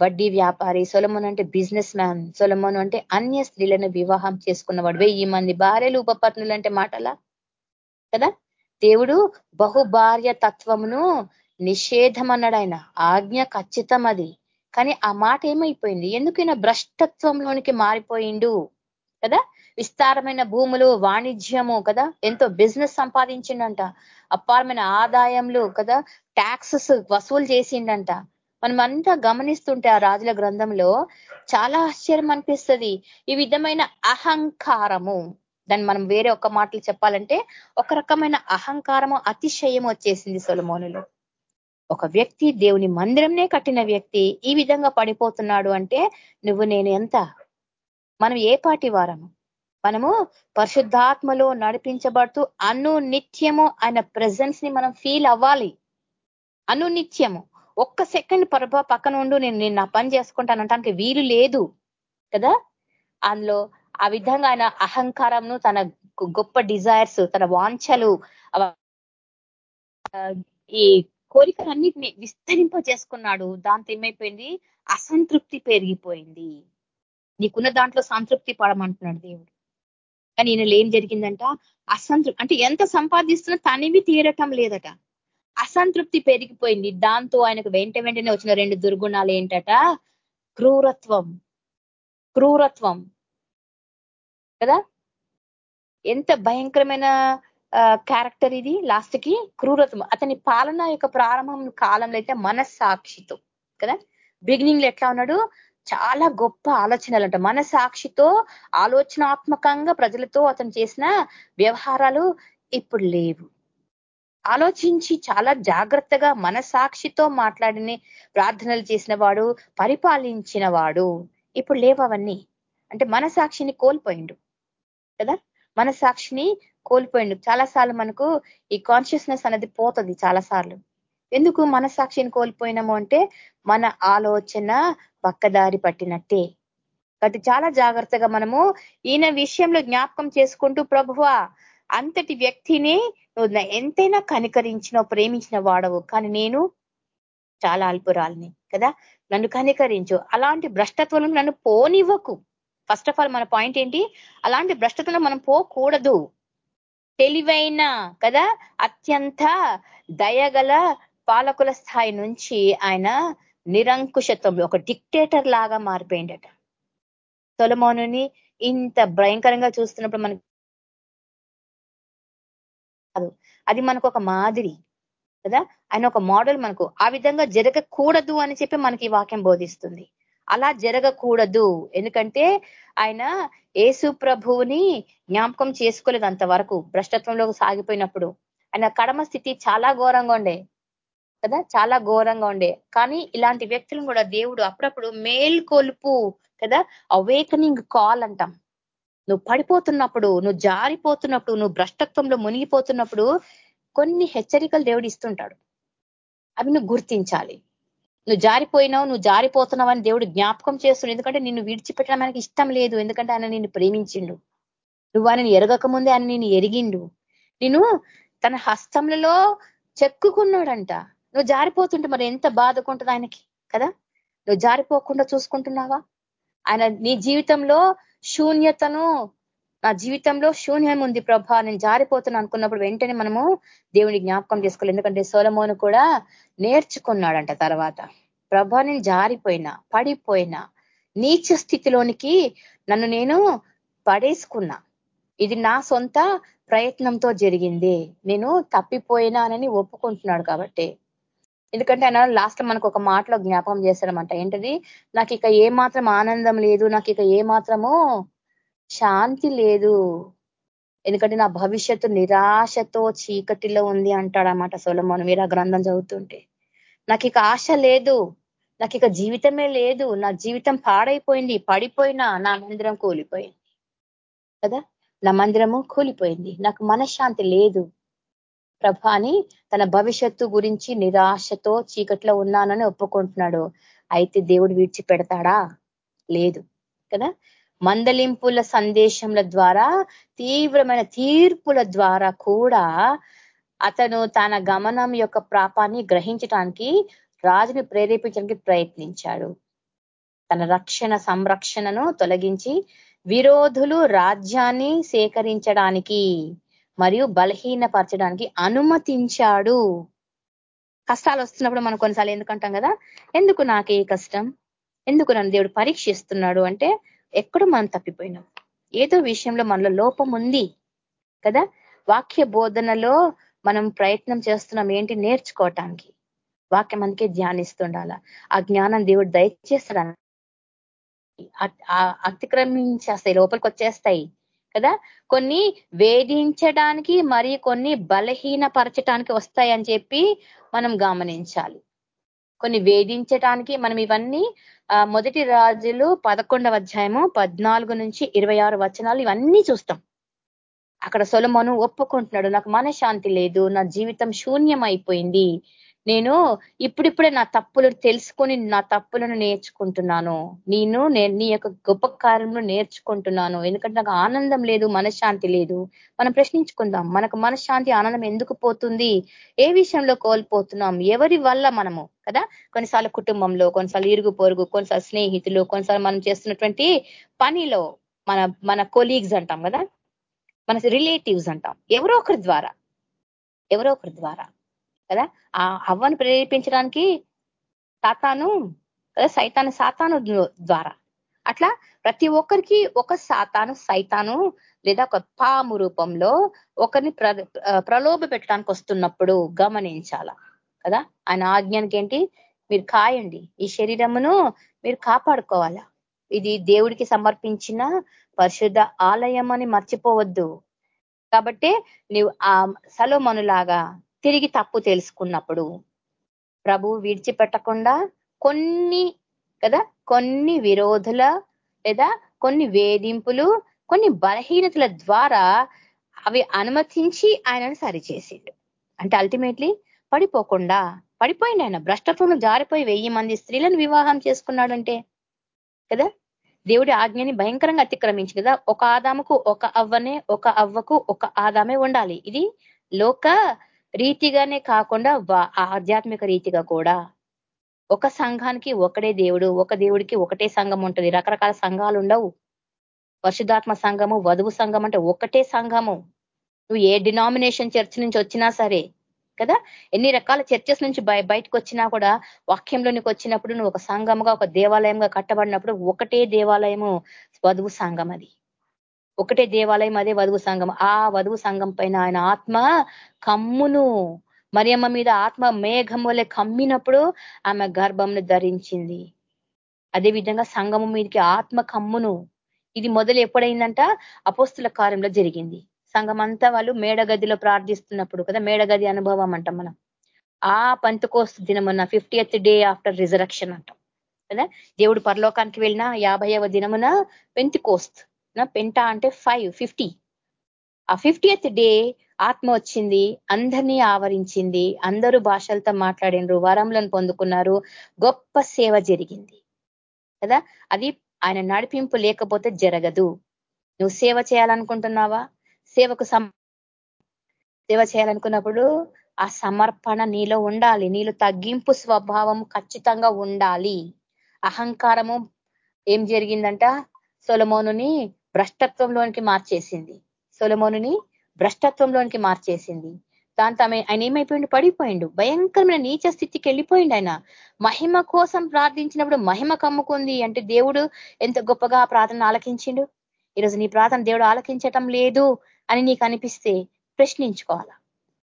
[SPEAKER 3] వడ్డీ వ్యాపారి సొలమోను అంటే బిజినెస్ మ్యాన్ సొలమోను అంటే అన్య స్త్రీలను వివాహం చేసుకున్నవాడు. వెయ్యి మంది భార్యలు ఉపపత్నులు అంటే మాటలా? కదా? దేవుడు బహుభార్య తత్వమును నిషేధం అన్నాడు ఆయన ఆజ్ఞ ఖచ్చితం అది కానీ ఆ మాట ఏమైపోయింది? ఎందుకైనా భ్రష్టత్వంలోనికి మారిపోయిండు. కదా? విస్తారమైన భూములు వాణిజ్యము కదా? ఎంతో బిజినెస్ సంపాదించిండంట. అపారమైన ఆదాయంలో కదా? ట్యాక్సెస్ వసూలు చేసిండంట. మనం అంతా గమనిస్తుంటే ఆ రాజుల గ్రంథంలో చాలా ఆశ్చర్యం అనిపిస్తుంది. ఈ విధమైన అహంకారము. దాన్ని మనం వేరే ఒక మాటలు చెప్పాలంటే ఒక రకమైన అహంకారము అతిశయం వచ్చేసింది సొలమోనులో. ఒక వ్యక్తి దేవుని మందిరంనే కట్టిన వ్యక్తి ఈ విధంగా పడిపోతున్నాడు అంటే నువ్వు నేను ఎంత? మనం ఏ పాటి వారము? మనము పరిశుద్ధాత్మలో నడిపించబడుతూ అను నిత్యము ఆయన ప్రజెన్స్ని మనం ఫీల్ అవ్వాలి. అను నిత్యము. ఒక్క సెకండ్ పరభ పక్కన ఉండు నేను నేను నా పని చేసుకుంటానంటానికి వీలు లేదు. కదా? అందులో ఆ విధంగా ఆయన అహంకారంను తన గొప్ప డిజైర్స్ తన వాంఛలు ఈ కోరికలన్నిటిని విస్తరింప చేసుకున్నాడు దాంతో ఏమైపోయింది? అసంతృప్తి పెరిగిపోయింది. నీకున్న దాంట్లో సంతృప్తి పడమంటున్నాడు దేవుడు. కానీ ఈయనలో ఏం జరిగిందంట? అసంతృప్తి అంటే ఎంత సంపాదిస్తున్నా తనివి తీరటం లేదట. అసంతృప్తి పెరిగిపోయింది. దాంతో ఆయనకు వెంట వెంటనే వచ్చిన రెండు దుర్గుణాలు ఏంటట? క్రూరత్వం. క్రూరత్వం. కదా? ఎంత భయంకరమైన క్యారెక్టర్ ఇది లాస్ట్కి క్రూరత్వం. అతని పాలన యొక్క ప్రారంభం కాలంలో అయితే మనస్సాక్షితో. కదా? బిగినింగ్లో ఎట్లా ఉన్నాడు? చాలా గొప్ప ఆలోచనలు అంట మన సాక్షితో ఆలోచనాత్మకంగా ప్రజలతో అతను చేసిన వ్యవహారాలు ఇప్పుడు లేవు. ఆలోచించి చాలా జాగ్రత్తగా మనసాక్షితో మాట్లాడిన ప్రార్థనలు చేసిన వాడు పరిపాలించిన వాడు ఇప్పుడు లేవు అవన్నీ. అంటే మనసాక్షిని కోల్పోయిండు. కదా? మనసాక్షిని కోల్పోయిండు. చాలాసార్లు మనకు ఈ కాన్షియస్నెస్ అనేది పోతుంది చాలాసార్లు. ఎందుకు మనసాక్షిని కోల్పోయినాము అంటే మన ఆలోచన పక్కదారి పట్టినట్టే. కాబట్టి చాలా జాగ్రత్తగా మనము ఈయన విషయంలో జ్ఞాపకం చేసుకుంటూ ప్రభువ అంతటి వ్యక్తిని నువ్వు ఎంతైనా కనికరించిన ప్రేమించిన వాడవు. కానీ నేను చాలా అల్పురాలిని కదా. నన్ను కనికరించు. అలాంటి భ్రష్టత్వం నన్ను పోనివ్వకు. ఫస్ట్ ఆఫ్ ఆల్ మన పాయింట్ ఏంటి? అలాంటి భ్రష్టత్వంలో మనం పోకూడదు. తెలివైన కదా అత్యంత దయగల పాలకుల స్థాయి నుంచి ఆయన నిరంకుశత్వంలో ఒక డిక్టేటర్ లాగా మారిపోయిండట. తొలమోనుని ఇంత భయంకరంగా చూస్తున్నప్పుడు మనకి అది మనకు ఒక మాదిరి కదా? ఆయన ఒక మోడల్ మనకు. ఆ విధంగా జరగకూడదు అని చెప్పి మనకి ఈ వాక్యం బోధిస్తుంది. అలా జరగకూడదు. ఎందుకంటే ఆయన ఏసు ప్రభువుని జ్ఞాపకం చేసుకోలేదు అంతవరకు భ్రష్టత్వంలో సాగిపోయినప్పుడు. ఆయన కడమ స్థితి చాలా ఘోరంగా ఉండే. కదా? చాలా ఘోరంగా ఉండే. కానీ ఇలాంటి వ్యక్తులను కూడా దేవుడు అప్పుడప్పుడు మేల్కొలుపు కదా? అవేకనింగ్ కాల్ అంటాం. నువ్వు పడిపోతున్నప్పుడు నువ్వు జారిపోతున్నప్పుడు నువ్వు భ్రష్టత్వంలో మునిగిపోతున్నప్పుడు కొన్ని హెచ్చరికలు దేవుడు ఇస్తుంటాడు. అవి నువ్వు గుర్తించాలి. నువ్వు జారిపోయినావు నువ్వు జారిపోతున్నావు అని దేవుడు జ్ఞాపకం చేస్తున్నాడు ఎందుకంటే నిన్ను విడిచిపెట్టడం ఆయనకి ఇష్టం లేదు. ఎందుకంటే ఆయన నిన్ను ప్రేమించిండు. నువ్వు ఆయనని ఎరగకముందే ఆయన నిన్ను ఎరిగిండు. నేను తన హస్తములలో చెక్కుకున్నాడంట. నువ్వు జారిపోతుంటే మరి ఎంత బాధకుంటుంది ఆయనకి కదా? నువ్వు జారిపోకుండా చూసుకుంటున్నావా? ఆయన నీ జీవితంలో శూన్యతను నా జీవితంలో శూన్యం ఉంది ప్రభా. నేను జారిపోతున్నా అనుకున్నప్పుడు వెంటనే మనము దేవుని జ్ఞాపకం చేసుకోవాలి. ఎందుకంటే సోలమోను కూడా నేర్చుకున్నాడంట తర్వాత. ప్రభా నేను జారిపోయినా పడిపోయినా నీచ స్థితిలోనికి నన్ను నేను పడేసుకున్నా. ఇది నా సొంత ప్రయత్నంతో జరిగింది. నేను తప్పిపోయినానని ఒప్పుకుంటున్నాడు కాబట్టి. ఎందుకంటే ఆయన లాస్ట్ మనకు ఒక మాటలో జ్ఞాపకం చేస్తారనమాట ఏంటది? నాకు ఇక ఏ మాత్రం ఆనందం లేదు నాకు ఇక ఏ మాత్రము శాంతి లేదు. ఎందుకంటే నా భవిష్యత్తు నిరాశతో చీకటిలో ఉంది అంటాడనమాట సొలమోను మీరు ఆ గ్రంథం చదువుతుంటే. నాకు ఇక ఆశ లేదు నాకు ఇక జీవితమే లేదు నా జీవితం పాడైపోయింది పడిపోయినా నా మందిరం కూలిపోయింది. కదా? నా మందిరము కూలిపోయింది నాకు మనశ్శాంతి లేదు. ప్రభ అని తన భవిష్యత్తు గురించి నిరాశతో చీకట్లో ఉన్నానని ఒప్పుకుంటున్నాడు. అయితే దేవుడు విడిచిపెడతాడా? లేదు. కదా? మందలింపుల సందేశంల ద్వారా తీవ్రమైన తీర్పుల ద్వారా కూడా అతను తన గమనం యొక్క ప్రాపాన్ని గ్రహించటానికి రాజుని ప్రేరేపించడానికి ప్రయత్నించాడు. తన రక్షణ సంరక్షణను తొలగించి విరోధులు రాజ్యాన్ని సేకరించడానికి మరియు బలహీనపరచడానికి అనుమతించాడు. కష్టాలు వస్తున్నప్పుడు మనం కొన్నిసార్లు ఎందుకంటాం కదా? ఎందుకు నాకు కష్టం? ఎందుకు నన్ను దేవుడు పరీక్షిస్తున్నాడు? అంటే ఎక్కడో మనం తప్పిపోయినాం. ఏదో విషయంలో మనలో లోపం ఉంది కదా? వాక్య బోధనలో మనం ప్రయత్నం చేస్తున్నాం ఏంటి? నేర్చుకోవటానికి. వాక్యం అందుకే ధ్యానిస్తుండాల. ఆ జ్ఞానం దేవుడు దయచేస్తాడు. అతిక్రమించేస్తాయి లోపలికి వచ్చేస్తాయి. కదా? కొన్ని వేధించడానికి మరి కొన్ని బలహీనపరచటానికి వస్తాయని చెప్పి మనం గమనించాలి. కొన్ని వేధించటానికి మనం ఇవన్నీ మొదటి రాజులు పదకొండవ అధ్యాయము పద్నాలుగు నుంచి ఇరవై ఆరు వచనాలు ఇవన్నీ చూస్తాం. అక్కడ సొలమను ఒప్పుకుంటున్నాడు నాకు మనశ్శాంతి లేదు నా జీవితం శూన్యం అయిపోయింది నేను ఇప్పుడిప్పుడే నా తప్పులు తెలుసుకొని నా తప్పులను నేర్చుకుంటున్నాను. నేను నీ యొక్క గొప్ప కార్యంలో నేర్చుకుంటున్నాను. ఎందుకంటే నాకు ఆనందం లేదు మనశ్శాంతి లేదు. మనం ప్రశ్నించుకుందాం మనకు మనశ్శాంతి ఆనందం ఎందుకు పోతుంది? ఏ విషయంలో కోల్పోతున్నాం? ఎవరి వల్ల మనము? కదా? కొన్నిసార్లు కుటుంబంలో కొన్నిసార్లు ఇరుగు పొరుగు కొన్నిసార్లు స్నేహితులు కొన్నిసార్లు మనం చేస్తున్నటువంటి పనిలో మన మన కొలీగ్స్ అంటాం కదా? మన రిలేటివ్స్ అంటాం. ఎవరో ఒకరి ద్వారా. ఎవరో ఒకరి ద్వారా. కదా? ఆ అవ్వను ప్రేరేపించడానికి సాతాను కదా? సైతాను సాతాను ద్వారా. అట్లా ప్రతి ఒక్కరికి ఒక సాతాను సైతాను లేదా ఒక పాము రూపంలో ఒకరిని ప్రలోభ పెట్టడానికి వస్తున్నప్పుడు గమనించాల కదా? ఆయన ఆజ్ఞానికి ఏంటి? మీరు కాయండి. ఈ శరీరమును మీరు కాపాడుకోవాలా. ఇది దేవుడికి సమర్పించిన పరిశుద్ధ ఆలయం అని మర్చిపోవద్దు. కాబట్టి నీవు ఆ సలోమనులాగా తిరిగి తప్పు తెలుసుకున్నప్పుడు ప్రభు విడిచిపెట్టకుండా కొన్ని కదా కొన్ని విరోధుల లేదా కొన్ని వేధింపులు కొన్ని బలహీనతల ద్వారా అవి అనుమతించి ఆయనను సరిచేసిండు. అంటే అల్టిమేట్లీ పడిపోకుండా పడిపోయింది ఆయన. భ్రష్టత్వంలో జారిపోయి వెయ్యి మంది స్త్రీలను వివాహం చేసుకున్నాడంటే కదా దేవుడి ఆజ్ఞని భయంకరంగా అతిక్రమించి కదా ఒక ఆదాముకు ఒక అవ్వనే ఒక అవ్వకు ఒక ఆదామే ఉండాలి. ఇది లోక రీతిగానే కాకుండా ఆధ్యాత్మిక రీతిగా కూడా. ఒక సంఘానికి ఒకడే దేవుడు ఒక దేవుడికి ఒకటే సంఘం ఉంటుంది. రకరకాల సంఘాలు ఉండవు. పరిశుధాత్మ సంఘము వధువు సంఘం అంటే ఒకటే సంఘము. నువ్వు ఏ డినామినేషన్ చర్చ్ నుంచి వచ్చినా సరే కదా? ఎన్ని రకాల చర్చెస్ నుంచి బయటకు వచ్చినా కూడా వాక్యంలోనికి వచ్చినప్పుడు నువ్వు ఒక సంఘముగా ఒక దేవాలయంగా కట్టబడినప్పుడు ఒకటే దేవాలయము వధువు సంఘం అది. ఒకటే దేవాలయం అదే వధువు సంఘం. ఆ వధువు సంఘం పైన ఆయన ఆత్మ కమ్మును. మరియమ్మ మీద ఆత్మ మేఘం వలె కమ్మినప్పుడు ఆమె గర్భంను ధరించింది. అదే విధంగా సంఘము మీదకి ఆత్మ కమ్మును. ఇది మొదలు ఎప్పుడైందంట? అపోస్తుల కార్యంలో జరిగింది. సంఘం అంతా వాళ్ళు మేడగదిలో ప్రార్థిస్తున్నప్పుడు కదా మేడగది అనుభవం అంటాం మనం. ఆ పంతకోస్తు దినమున ఫిఫ్టీయత్ డే ఆఫ్టర్ రిజరక్షన్ అంటాం. కదా? దేవుడు పరలోకానికి వెళ్ళిన యాభైవ దినమున పెంతికోస్త్. పెంట అంటే ఫైవ్ ఫిఫ్టీ ఆ ఫిఫ్టీయత్ డే ఆత్మ వచ్చింది అందరినీ ఆవరించింది అందరూ భాషలతో మాట్లాడినరు వరంలను పొందుకున్నారు గొప్ప సేవ జరిగింది. కదా? అది ఆయన నడిపింపు లేకపోతే జరగదు. నువ్వు సేవ చేయాలనుకుంటున్నావా? సేవకు సేవ చేయాలనుకున్నప్పుడు ఆ సమర్పణ నీలో ఉండాలి. నీలో తగ్గింపు స్వభావం ఖచ్చితంగా ఉండాలి. అహంకారము ఏం జరిగిందంట? సొలమోనుని భ్రష్టత్వంలోనికి మార్చేసింది. సొలమోనుని భ్రష్టత్వంలోనికి మార్చేసింది. దాంతో ఆమె ఆయన ఏమైపోయిండు? పడిపోయిండు. భయంకరమైన నీచ స్థితికి వెళ్ళిపోయిండు ఆయన. మహిమ కోసం ప్రార్థించినప్పుడు మహిమ కమ్ముకుంది అంటే దేవుడు ఎంత గొప్పగా ప్రార్థన ఆలకించిండు? ఈరోజు నీ ప్రార్థన దేవుడు ఆలకించటం లేదు అని నీకు అనిపిస్తే ప్రశ్నించుకోవాలా?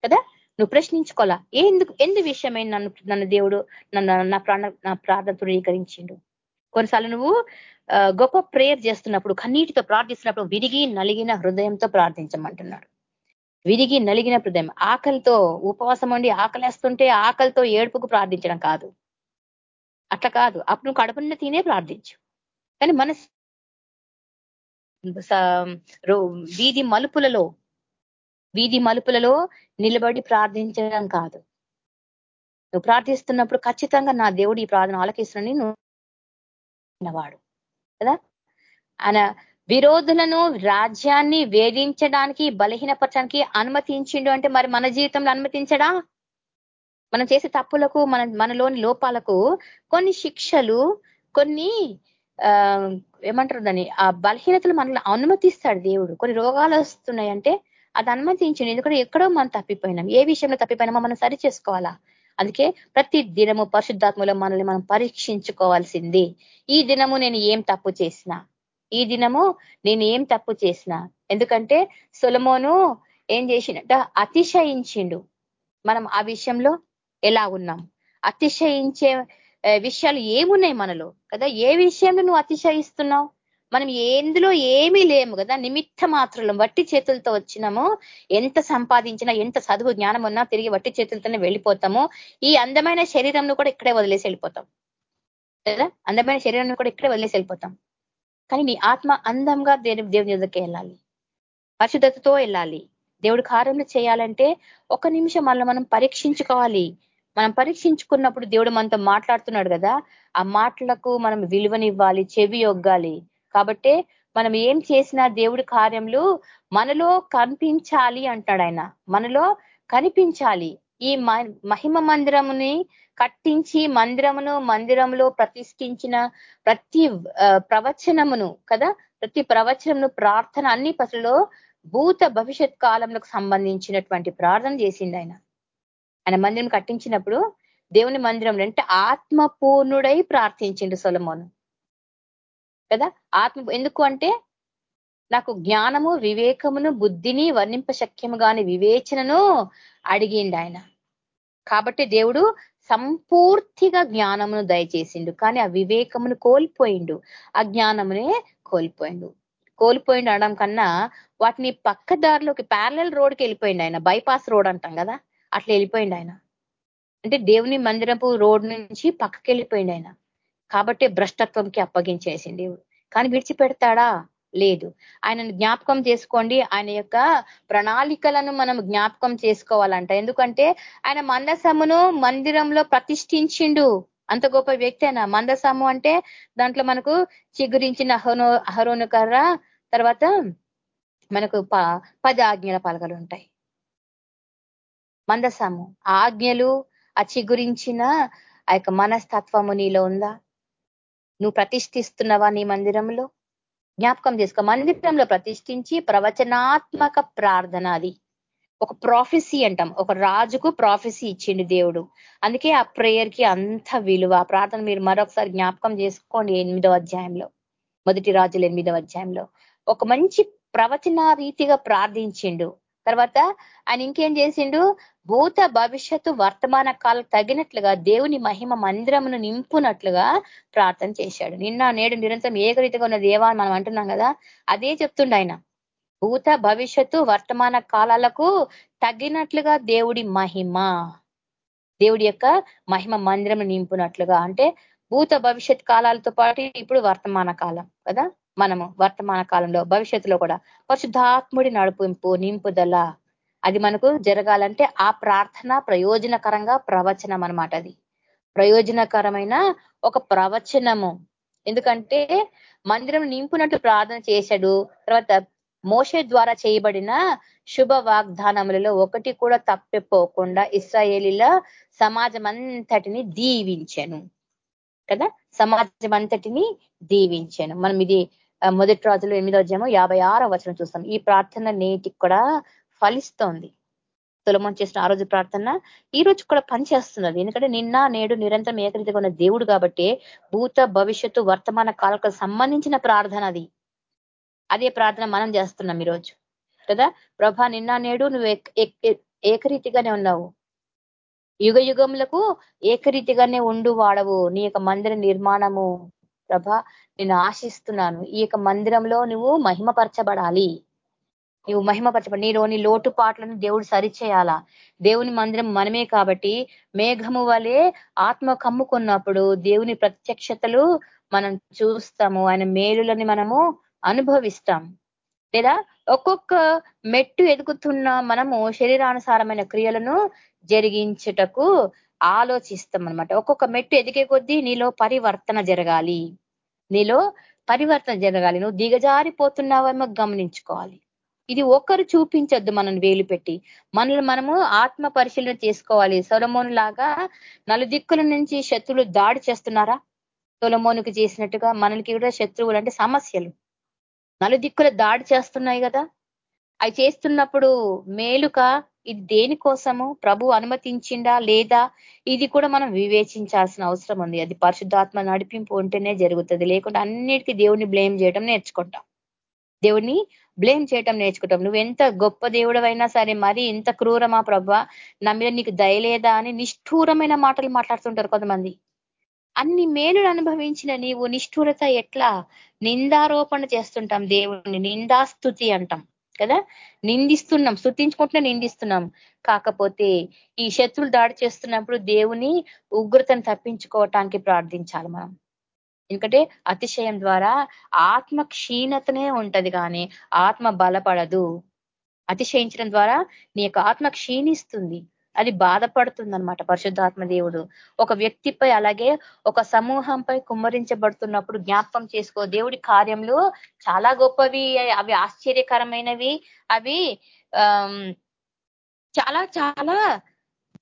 [SPEAKER 3] కదా? నువ్వు ప్రశ్నించుకోవాలా? ఎందుకు ఎందు విషయమైన నన్ను నన్ను దేవుడు నన్ను నా ప్రాణ నా ప్రార్థన ధృవీకరించిండు కొన్నిసార్లు నువ్వు గొప్ప ప్రేయర్ చేస్తున్నప్పుడు కన్నీటితో ప్రార్థిస్తున్నప్పుడు విరిగి నలిగిన హృదయంతో ప్రార్థించమంటున్నాడు. విరిగి నలిగిన హృదయం ఆకలితో ఉపవాసం ఉండి ఆకలేస్తుంటే ఆకలితో ఏడుపుకు ప్రార్థించడం కాదు. అట్లా కాదు. అప్పుడు నువ్వు కడుపున్న తినే ప్రార్థించు. కానీ మన వీధి మలుపులలో వీధి మలుపులలో నిలబడి ప్రార్థించడం కాదు. నువ్వు ప్రార్థిస్తున్నప్పుడు ఖచ్చితంగా నా దేవుడు ఈ ప్రార్థన ఆలకిస్తున్నని నువ్వు వాడు కదా? ఆయన విరోధులను రాజ్యాన్ని వేధించడానికి బలహీనపరచడానికి అనుమతించిండు అంటే మరి మన జీవితంలో అనుమతించడా? మనం చేసే తప్పులకు మన మనలోని లోపాలకు కొన్ని శిక్షలు కొన్ని ఏమంటారు దాన్ని? ఆ బలహీనతలు మనల్ని అనుమతిస్తాడు దేవుడు. కొన్ని రోగాలు వస్తున్నాయంటే అది అనుమతించింది ఎందుకంటే ఎక్కడో మనం తప్పిపోయినాం. ఏ విషయంలో తప్పిపోయినామో మనం సరి చేసుకోవాలా? అందుకే ప్రతి దినము పరిశుద్ధాత్మలో మనల్ని మనం పరీక్షించుకోవాల్సింది. ఈ దినము నేను ఏం తప్పు చేసిన? ఈ దినము నేను ఏం తప్పు చేసిన? ఎందుకంటే సొలమోను ఏం చేసినట్ట అతిశయించిండు. మనం ఆ విషయంలో ఎలా ఉన్నాం? అతిశయించే విషయాలు ఏమున్నాయి మనలో? కదా ఏ విషయంలో నువ్వు అతిశయిస్తున్నావు? మనం ఎందులో ఏమీ లేము కదా నిమిత్త మాత్రలు వట్టి చేతులతో వచ్చినాము. ఎంత సంపాదించినా ఎంత చదువు జ్ఞానం ఉన్నా తిరిగి వట్టి చేతులతోనే వెళ్ళిపోతాము. ఈ అందమైన శరీరంను కూడా ఇక్కడే వదిలేసి వెళ్ళిపోతాం. కదా? అందమైన శరీరం కూడా ఇక్కడే వదిలేసి వెళ్ళిపోతాం. కానీ నీ ఆత్మ అందంగా దేవుని దేవుని దగ్గరికి వెళ్ళాలి. పరిశుద్ధతతో వెళ్ళాలి. దేవుడు కార్యములు చేయాలంటే ఒక నిమిషం మళ్ళీ మనం పరీక్షించుకోవాలి. మనం పరీక్షించుకున్నప్పుడు దేవుడు మనతో మాట్లాడుతున్నాడు కదా ఆ మాటలకు మనం విలువనివ్వాలి చెవి ఒగ్గాలి కాబట్టి మనం ఏం చేసినా దేవుడి కార్యములు మనలో కనిపించాలి అంటాడు ఆయన. మనలో కనిపించాలి. ఈ మహిమ మందిరముని కట్టించి మందిరమును మందిరములో ప్రతిష్ఠించిన ప్రతి ప్రవచనమును కదా ప్రతి ప్రవచనమును ప్రార్థన అన్ని పసులో భూత భవిష్యత్ కాలంలోకి సంబంధించినటువంటి ప్రార్థన చేసింది ఆయన. ఆయన మందిరం కట్టించినప్పుడు దేవుని మందిరంలో అంటే ఆత్మపూర్ణుడై ప్రార్థించిండు సొలమోను. కదా? ఆత్మ ఎందుకు అంటే నాకు జ్ఞానము వివేకమును బుద్ధిని వర్ణింప శక్యము కాని వివేచనను అడిగిండు ఆయన. కాబట్టి దేవుడు సంపూర్తిగా జ్ఞానమును దయచేసిండు. కానీ ఆ వివేకమును కోల్పోయిండు. ఆ జ్ఞానమునే కోల్పోయిండు. కోల్పోయిండు అనడం కన్నా వాటిని పక్క దారిలోకి ప్యారలల్ రోడ్కి వెళ్ళిపోయిండు ఆయన. బైపాస్ రోడ్ అంటాం కదా? అట్లా వెళ్ళిపోయిండు ఆయన. అంటే దేవుని మందిరపు రోడ్ నుంచి పక్కకి వెళ్ళిపోయిండు ఆయన. కాబట్టి భ్రష్టత్వంకి అప్పగించేసింది. కానీ విడిచిపెడతాడా? లేదు. ఆయనను జ్ఞాపకం చేసుకోండి. ఆయన యొక్క ప్రణాళికలను మనం జ్ఞాపకం చేసుకోవాలంట. ఎందుకంటే ఆయన మందసమును మందిరంలో ప్రతిష్ఠించిండు. అంత గొప్ప వ్యక్తి అయినా మందసము అంటే దాంట్లో మనకు చిగురించిన అహరోను అహరోను కర్ర తర్వాత మనకు పది ఆజ్ఞల పలకలు ఉంటాయి మందసము. ఆజ్ఞలు ఆ చిగురించిన ఆ యొక్క మనస్తత్వము నీలో ఉందా? నువ్వు ప్రతిష్ఠిస్తున్నావా నీ మందిరంలో? జ్ఞాపకం చేసుకో మందిరంలో ప్రతిష్ఠించి ప్రవచనాత్మక ప్రార్థన అది. ఒక ప్రాఫెసీ అంటాం. ఒక రాజుకు ప్రాఫెసీ ఇచ్చిండు దేవుడు. అందుకే ఆ ప్రేయర్కి అంత విలువ. ప్రార్థన మీరు మరొకసారి జ్ఞాపకం చేసుకోండి ఎనిమిదో అధ్యాయంలో. మొదటి రాజులు ఎనిమిదవ అధ్యాయంలో. ఒక మంచి ప్రవచన రీతిగా ప్రార్థించిండు. తర్వాత ఆయన ఇంకేం చేసిండు? భూత భవిష్యత్తు వర్తమాన కాలం తగినట్లుగా దేవుని మహిమ మందిరమును నింపునట్లుగా ప్రార్థన చేశాడు. నిన్న నేడు నిరంతరం ఏకరీతిగా ఉన్న దేవా మనం అంటున్నాం కదా అదే చెప్తుండ ఆయన. భూత భవిష్యత్తు వర్తమాన కాలాలకు తగినట్లుగా దేవుడి మహిమ దేవుడి యొక్క మహిమ మందిరం నింపునట్లుగా. అంటే భూత భవిష్యత్ కాలాలతో పాటు ఇప్పుడు వర్తమాన కాలం కదా. మనము వర్తమాన కాలంలో భవిష్యత్తులో కూడా పరిశుద్ధాత్ముడి నడుపుంపు నింపుదల. అది మనకు జరగాలంటే ఆ ప్రార్థన ప్రయోజనకరంగా ప్రవచనం అనమాట అది. ప్రయోజనకరమైన ఒక ప్రవచనము. ఎందుకంటే మందిరం నింపునట్టు ప్రార్థన చేశాడు తర్వాత మోసే ద్వారా చేయబడిన శుభ వాగ్దానములలో ఒకటి కూడా తప్పిపోకుండా ఇస్రాయేలీల సమాజం అంతటిని దీవించాను. కదా? సమాజం అంతటిని దీవించాను. మనం ఇది మొదటి రాజులు ఎనిమిదో అధ్యాయము యాభై ఆరో వచనం చూస్తాం. ఈ ప్రార్థన నేటికి కూడా ఫలిస్తోంది. తులమం చేసిన ఆ రోజు ప్రార్థన ఈ రోజు కూడా పనిచేస్తున్నది. ఎందుకంటే నిన్న నేడు నిరంతరం ఏకరీతిగా ఉన్న దేవుడు కాబట్టి భూత భవిష్యత్తు వర్తమాన కాలకు సంబంధించిన ప్రార్థన అది. అదే ప్రార్థన మనం చేస్తున్నాం ఈరోజు. కదా? ప్రభా నిన్న నేడు నువ్వు ఏకరీతిగానే ఉన్నావు. యుగ యుగములకు ఏకరీతిగానే ఉండు వాడవు నీ యొక్క మందిర నిర్మాణము ప్రభ నేను ఆశిస్తున్నాను ఈ యొక్క మందిరంలో నువ్వు మహిమపరచబడాలి. నువ్వు మహిమపరచబడి నీలోని లోటుపాట్లను దేవుడు సరిచేయాలా? దేవుని మందిరం మనమే కాబట్టి మేఘము వలె ఆత్మ కమ్ముకున్నప్పుడు దేవుని ప్రత్యక్షతలు మనం చూస్తాము. ఆయన మేలులని మనము అనుభవిస్తాం. లేదా ఒక్కొక్క మెట్టు ఎదుగుతున్న మనము శరీరానుసారమైన క్రియలను జరిగించుటకు ఆలోచిస్తాం అనమాట ఒక్కొక్క మెట్టు ఎదిగే కొద్దీ నీలో పరివర్తన జరగాలి. నీలో పరివర్తన జరగాలి. నువ్వు దిగజారిపోతున్నావేమో గమనించుకోవాలి. ఇది ఒకరు చూపించొద్దు మనం వేలు పెట్టి మనల్ని మనము ఆత్మ పరిశీలన చేసుకోవాలి. సొలమోను లాగా నలుదిక్కుల నుంచి శత్రువులు దాడి చేస్తున్నారా? సొలమోనుకు చేసినట్టుగా మనకి కూడా శత్రువులు అంటే సమస్యలు. నలుదిక్కుల దాడి చేస్తున్నాయి కదా. అవి చేస్తున్నప్పుడు మేలుక ఇది దేనికోసము ప్రభు అనుమతించిందా లేదా? ఇది కూడా మనం వివేచించాల్సిన అవసరం ఉంది. అది పరిశుద్ధాత్మ నడిపింపు ఉంటేనే జరుగుతుంది. లేకుంటే అన్నిటికీ దేవుడిని బ్లేమ్ చేయడం నేర్చుకుంటాం. దేవుడిని బ్లేమ్ చేయటం నేర్చుకుంటాం. నువ్వు ఎంత గొప్ప దేవుడవైనా సరే మరి ఇంత క్రూరమా ప్రభ? నా మీద నీకు దయలేదా అని నిష్ఠూరమైన మాటలు మాట్లాడుతుంటారు కొంతమంది. అన్ని మేలులు అనుభవించిన నీవు నిష్ఠూరత ఎట్లా? నిందారోపణ చేస్తుంటాం దేవుడిని నిందాస్తుతి అంటాం. కదా? నిందిస్తున్నాం. స్థుతించుకుంటూనే నిందిస్తున్నాం. కాకపోతే ఈ శత్రువులు దాడి చేస్తున్నప్పుడు దేవుని ఉగ్రతను తప్పించుకోవటానికి ప్రార్థించాలి మనం. ఎందుకంటే అతిశయం ద్వారా ఆత్మ క్షీణతనే ఉంటది కానీ ఆత్మ బలపడదు. అతిశయించడం ద్వారా నీ యొక్క ఆత్మ క్షీణిస్తుంది. అది బాధపడుతుందనమాట పరిశుద్ధాత్మ దేవుడు. ఒక వ్యక్తిపై అలాగే ఒక సమూహంపై కుమ్మరించబడుతున్నప్పుడు జ్ఞాపకం చేసుకో. దేవుడి కార్యములు చాలా గొప్పవి అవి ఆశ్చర్యకరమైనవి అవి చాలా చాలా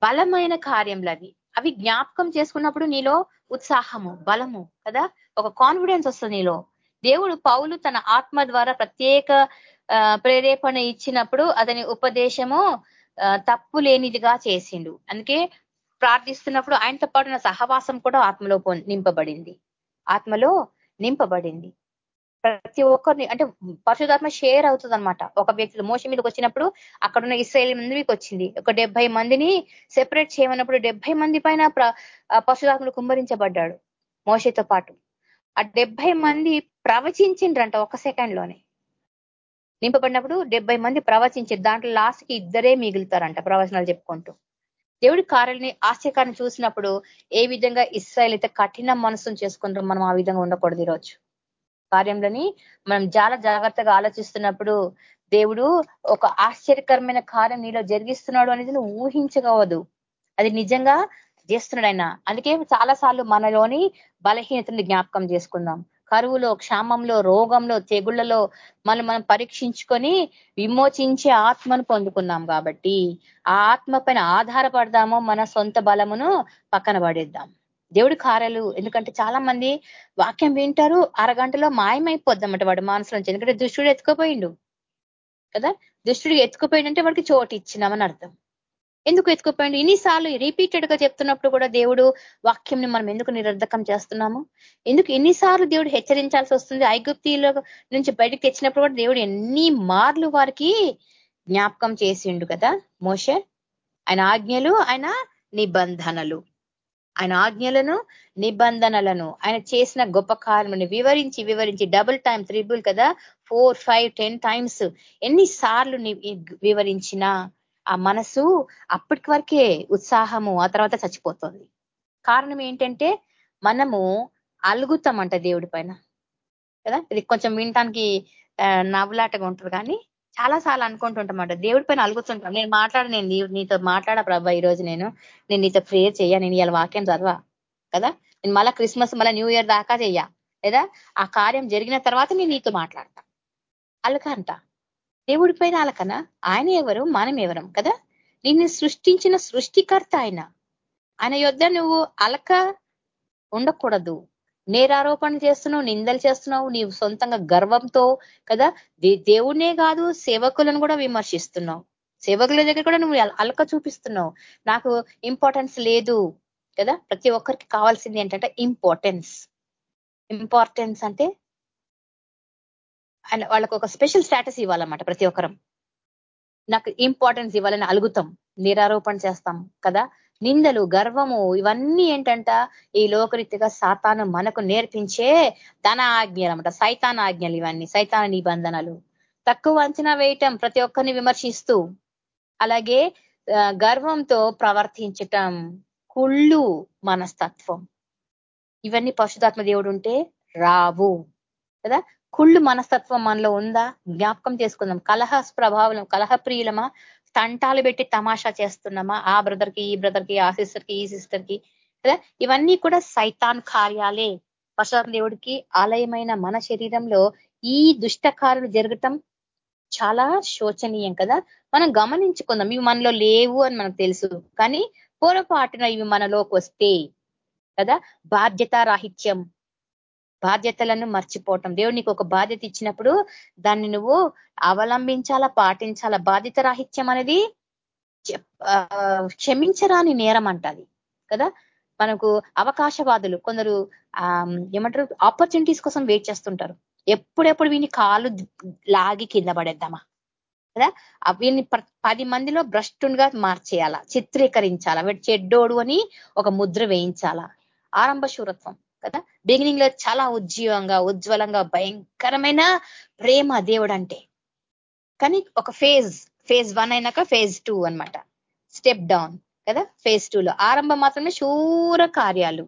[SPEAKER 3] బలమైన కార్యములు అవి. అవి జ్ఞాపకం చేసుకున్నప్పుడు నీలో ఉత్సాహము బలము కదా? ఒక కాన్ఫిడెన్స్ వస్తుంది నీలో. దేవుడు పౌలు తన ఆత్మ ద్వారా ప్రత్యేక ప్రేరేపణ ఇచ్చినప్పుడు అతని ఉపదేశము తప్పు లేనిదిగా చేసిండు. అందుకే ప్రార్థిస్తున్నప్పుడు ఆయనతో పాటు నా సహవాసం కూడా ఆత్మలో నింపబడింది. ఆత్మలో నింపబడింది. ప్రతి ఒక్కరిని అంటే పరిశుధాత్మ షేర్ అవుతుంది అనమాట ఒక వ్యక్తి మోస మీదకి వచ్చినప్పుడు అక్కడున్న ఇస్రాయేల్ మందికి వచ్చింది. ఒక డెబ్బై మందిని సెపరేట్ చేయమన్నప్పుడు డెబ్బై మంది పైన పశుధాత్మలు కుమ్మరించబడ్డాడు మోసతో పాటు. ఆ డెబ్బై మంది ప్రవచించిండ్రంట ఒక సెకండ్లోనే నింపబడినప్పుడు డెబ్బై మంది ప్రవచించారు దాంట్లో లాస్ట్కి ఇద్దరే మిగులుతారంట ప్రవచనాలు చెప్పుకుంటూ. దేవుడి కార్యాలని ఆశ్చర్యాన్ని చూసినప్పుడు ఏ విధంగా ఇస్రాయల్ అయితే కఠిన మనసును చేసుకుంటారు మనం ఆ విధంగా ఉండకూడదు ఈరోజు. కార్యంలోని మనం చాలా జాగ్రత్తగా ఆలోచిస్తున్నప్పుడు దేవుడు ఒక ఆశ్చర్యకరమైన కార్యం నీలో జరిగిస్తున్నాడు అనేది నువ్వు ఊహించగవదు అది నిజంగా చేస్తున్నాడు ఆయన. అందుకే చాలా సార్లు మనలోని బలహీనతని జ్ఞాపకం చేసుకుందాం. కరువులో క్షామంలో రోగంలో తెగుళ్ళలో మనం మనం పరీక్షించుకొని విమోచించే ఆత్మను పొందుకున్నాం కాబట్టి ఆ ఆత్మ పైన ఆధారపడదామో మన సొంత బలమును పక్కన పడేద్దాం. దేవుడి కార్యాలు ఎందుకంటే చాలా మంది వాక్యం వింటారు అరగంటలో మాయమైపోద్దామట వాడు మనసులో ఎందుకంటే దుష్టుడు ఎత్తుకుపోయిండు కదా? దుష్టుడు ఎత్తుకుపోయిందంటే వాడికి చోటు ఇచ్చినామని అర్థం. ఎందుకు ఎత్తుకుపోయిండు? ఇన్నిసార్లు రిపీటెడ్గా చెప్తున్నప్పుడు కూడా దేవుడు వాక్యంని మనం ఎందుకు నిరర్ధకం చేస్తున్నాము? ఎందుకు ఎన్నిసార్లు దేవుడు హెచ్చరించాల్సి వస్తుంది? ఐగుప్తిలో నుంచి బయటకు తెచ్చినప్పుడు కూడా దేవుడు ఎన్ని మార్లు వారికి జ్ఞాపకం చేసిండు కదా మోషే? ఆయన ఆజ్ఞలు ఆయన నిబంధనలు. ఆయన ఆజ్ఞలను నిబంధనలను. ఆయన చేసిన గొప్ప కార్యములను వివరించి వివరించి డబుల్ టైం త్రిబుల్ కదా ఫోర్ ఫైవ్ టెన్ టైమ్స్ ఎన్నిసార్లు వివరించినా ఆ మనసు అప్పటి వరకే ఉత్సాహము ఆ తర్వాత చచ్చిపోతుంది. కారణం ఏంటంటే మనము అలుగుతామంట దేవుడి పైన. కదా? ఇది కొంచెం వినటానికి నవ్వులాటగా ఉంటుంది కానీ చాలా సార్లు అనుకుంటుంటామంట దేవుడి పైన అలుగుతుంటాం. నేను మాట్లాడ నేను నీతో మాట్లాడ ప్రభా ఈరోజు నేను. నేను నీతో ప్రేయర్ చేయ నేను ఇలా వాక్యం చదవా? కదా? నేను మళ్ళా క్రిస్మస్ మళ్ళీ న్యూ ఇయర్ దాకా చెయ్యా. లేదా? ఆ కార్యం జరిగిన తర్వాత నేను నీతో మాట్లాడతా. అలక దేవుడి పైన అలకనా ఆయన ఎవరు? మనం ఎవరం కదా? నిన్ను సృష్టించిన సృష్టికర్త ఆయన. ఆయన యొద్ నువ్వు అలక ఉండకూడదు. నేరారోపణ చేస్తున్నావు నిందలు చేస్తున్నావు నీవు సొంతంగా గర్వంతో కదా? దేవునే కాదు సేవకులను కూడా విమర్శిస్తున్నావు. సేవకుల దగ్గర కూడా నువ్వు అలక చూపిస్తున్నావు. నాకు ఇంపార్టెన్స్ లేదు కదా? ప్రతి ఒక్కరికి కావాల్సింది ఏంటంటే ఇంపార్టెన్స్ ఇంపార్టెన్స్ అంటే అండ్ వాళ్ళకు ఒక స్పెషల్ స్టేటస్ ఇవ్వాలన్నమాట ప్రతి ఒక్కరం. నాకు ఇంపార్టెన్స్ ఇవ్వాలని అలుగుతాం నిరారోపణ చేస్తాం కదా. నిందలు గర్వము ఇవన్నీ ఏంటంట? ఈ లోకరీతిగా సాతాను మనకు నేర్పించే ధన ఆజ్ఞలు అనమాట సైతాన ఆజ్ఞలు ఇవన్నీ సైతాన నిబంధనలు. తక్కువ అంచనా వేయటం ప్రతి ఒక్కరిని విమర్శిస్తూ అలాగే గర్వంతో ప్రవర్తించటం కుళ్ళు మనస్తత్వం. ఇవన్నీ పశుధాత్మ దేవుడు ఉంటే రావు కదా? కుళ్ళు మనస్తత్వం మనలో ఉందా? జ్ఞాపకం చేసుకుందాం. కలహ ప్రభావం కలహ ప్రియులమా? తంటాలు పెట్టి తమాషా చేస్తున్నామా? ఆ బ్రదర్కి ఈ బ్రదర్కి ఆ సిస్టర్కి ఈ సిస్టర్కి కదా? ఇవన్నీ కూడా సైతాన్ కార్యాలే. పశుధాత్మ దేవుడికి ఆలయమైన మన శరీరంలో ఈ దుష్టకారులు జరగటం చాలా శోచనీయం కదా? మనం గమనించుకుందాం. ఇవి మనలో లేవు అని మనకు తెలుసు. కానీ పూర్వపాటున ఇవి మనలోకి వస్తే కదా? బాధ్యత రాహిత్యం బాధ్యతలను మర్చిపోవటం. దేవుడు నీకు ఒక బాధ్యత ఇచ్చినప్పుడు దాన్ని నువ్వు అవలంబించాలా పాటించాలా? బాధ్యత రాహిత్యం అనేది క్షమించరాని నేరం అంటది కదా? మనకు అవకాశవాదులు కొందరు ఏమంటారు? ఆపర్చునిటీస్ కోసం వెయిట్ చేస్తుంటారు. ఎప్పుడెప్పుడు వీని కాలు లాగి కింద పడేద్దామా కదా? వీని పది మందిలో భ్రష్టునిగా మార్చేయాలా? చిత్రీకరించాలా? వీడు చెడ్డోడు అని ఒక ముద్ర వేయించాలా? ఆరంభ శూరత్వం. కదా? బిగినింగ్లో చాలా ఉజ్జీవంగా ఉజ్వలంగా భయంకరమైన ప్రేమ దేవుడు అంటే కానీ ఒక ఫేజ్ ఫేజ్ వన్ అయినాక ఫేజ్ టూ అనమాట స్టెప్ డౌన్ కదా? ఫేజ్ టూలో ఆరంభం మాత్రమే శూర కార్యాలు.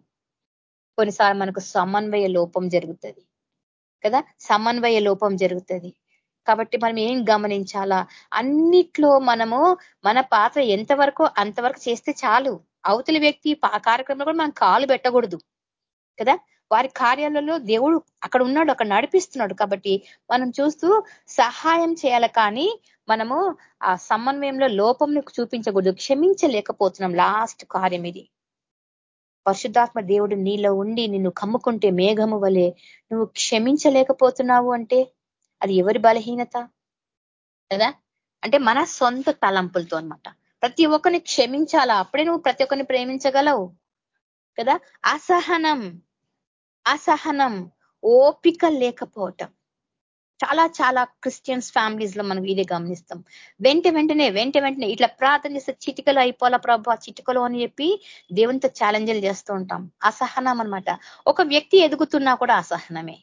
[SPEAKER 3] కొన్నిసార్లు మనకు సమన్వయ లోపం జరుగుతుంది కదా? సమన్వయ లోపం జరుగుతుంది. కాబట్టి మనం ఏం గమనించాలా? అన్నిట్లో మనము మన పాత్ర ఎంతవరకు అంతవరకు చేస్తే చాలు. అవతలి వ్యక్తి కార్యక్రమంలో కూడా మనం కాలు పెట్టకూడదు. కదా? వారి కార్యాలలో దేవుడు అక్కడ ఉన్నాడు అక్కడ నడిపిస్తున్నాడు కాబట్టి మనం చూస్తూ సహాయం చేయాలి కానీ మనము ఆ సమన్వయంలో లోపం చూపించకూడదు క్షమించలేకపోతున్నాం. లాస్ట్ కార్యం ఇది. పరిశుద్ధాత్మ దేవుడు నీలో ఉండి నిన్ను కమ్ముకుంటే మేఘము వలె నువ్వు క్షమించలేకపోతున్నావు అంటే అది ఎవరి బలహీనత? కదా? అంటే మన సొంత తలంపులతో అనమాట ప్రతి ఒక్కరిని క్షమించాలా? అప్పుడే నువ్వు ప్రతి ఒక్కరిని ప్రేమించగలవు. కదా? అసహనం. అసహనం ఓపిక లేకపోవటం. చాలా చాలా క్రిస్టియన్స్ ఫ్యామిలీస్లో మనం ఇదే గమనిస్తాం. వెంట వెంటనే వెంట వెంటనే ఇట్లా ప్రార్థన చేస్తే చిటికలు అయిపోవాలా ప్రభు? చిటికలు అని చెప్పి దేవునితో ఛాలెంజ్లు చేస్తూ ఉంటాం. అసహనం అనమాట ఒక వ్యక్తి ఎదుగుతున్నా కూడా అసహనమే.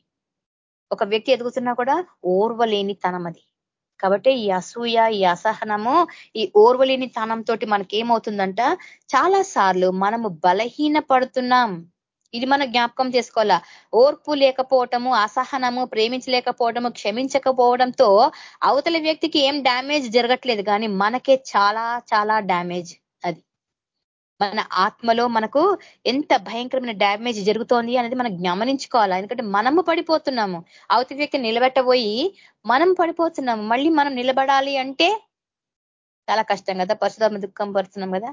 [SPEAKER 3] ఒక వ్యక్తి ఎదుగుతున్నా కూడా ఓర్వలేని తనమది కాబట్టి ఈ అసూయ ఈ అసహనము ఈ ఓర్వలేని తనంతో మనకేమవుతుందంట? చాలా సార్లు మనము బలహీన పడుతున్నాం ఇది మనం జ్ఞాపకం చేసుకోవాలా? ఓర్పు లేకపోవటము అసహనము ప్రేమించలేకపోవటము క్షమించకపోవడంతో అవతల వ్యక్తికి ఏం డ్యామేజ్ జరగట్లేదు కానీ మనకే చాలా చాలా డ్యామేజ్ అది. మన ఆత్మలో మనకు ఎంత భయంకరమైన డ్యామేజ్ జరుగుతోంది అనేది మనం గమనించుకోవాలా? ఎందుకంటే మనము పడిపోతున్నాము. అవతల వ్యక్తి నిలబెట్టబోయి మనం పడిపోతున్నాము. మళ్ళీ మనం నిలబడాలి అంటే చాలా కష్టం కదా? పరిశుధాత్మ దుఃఖం పడుతున్నాం కదా?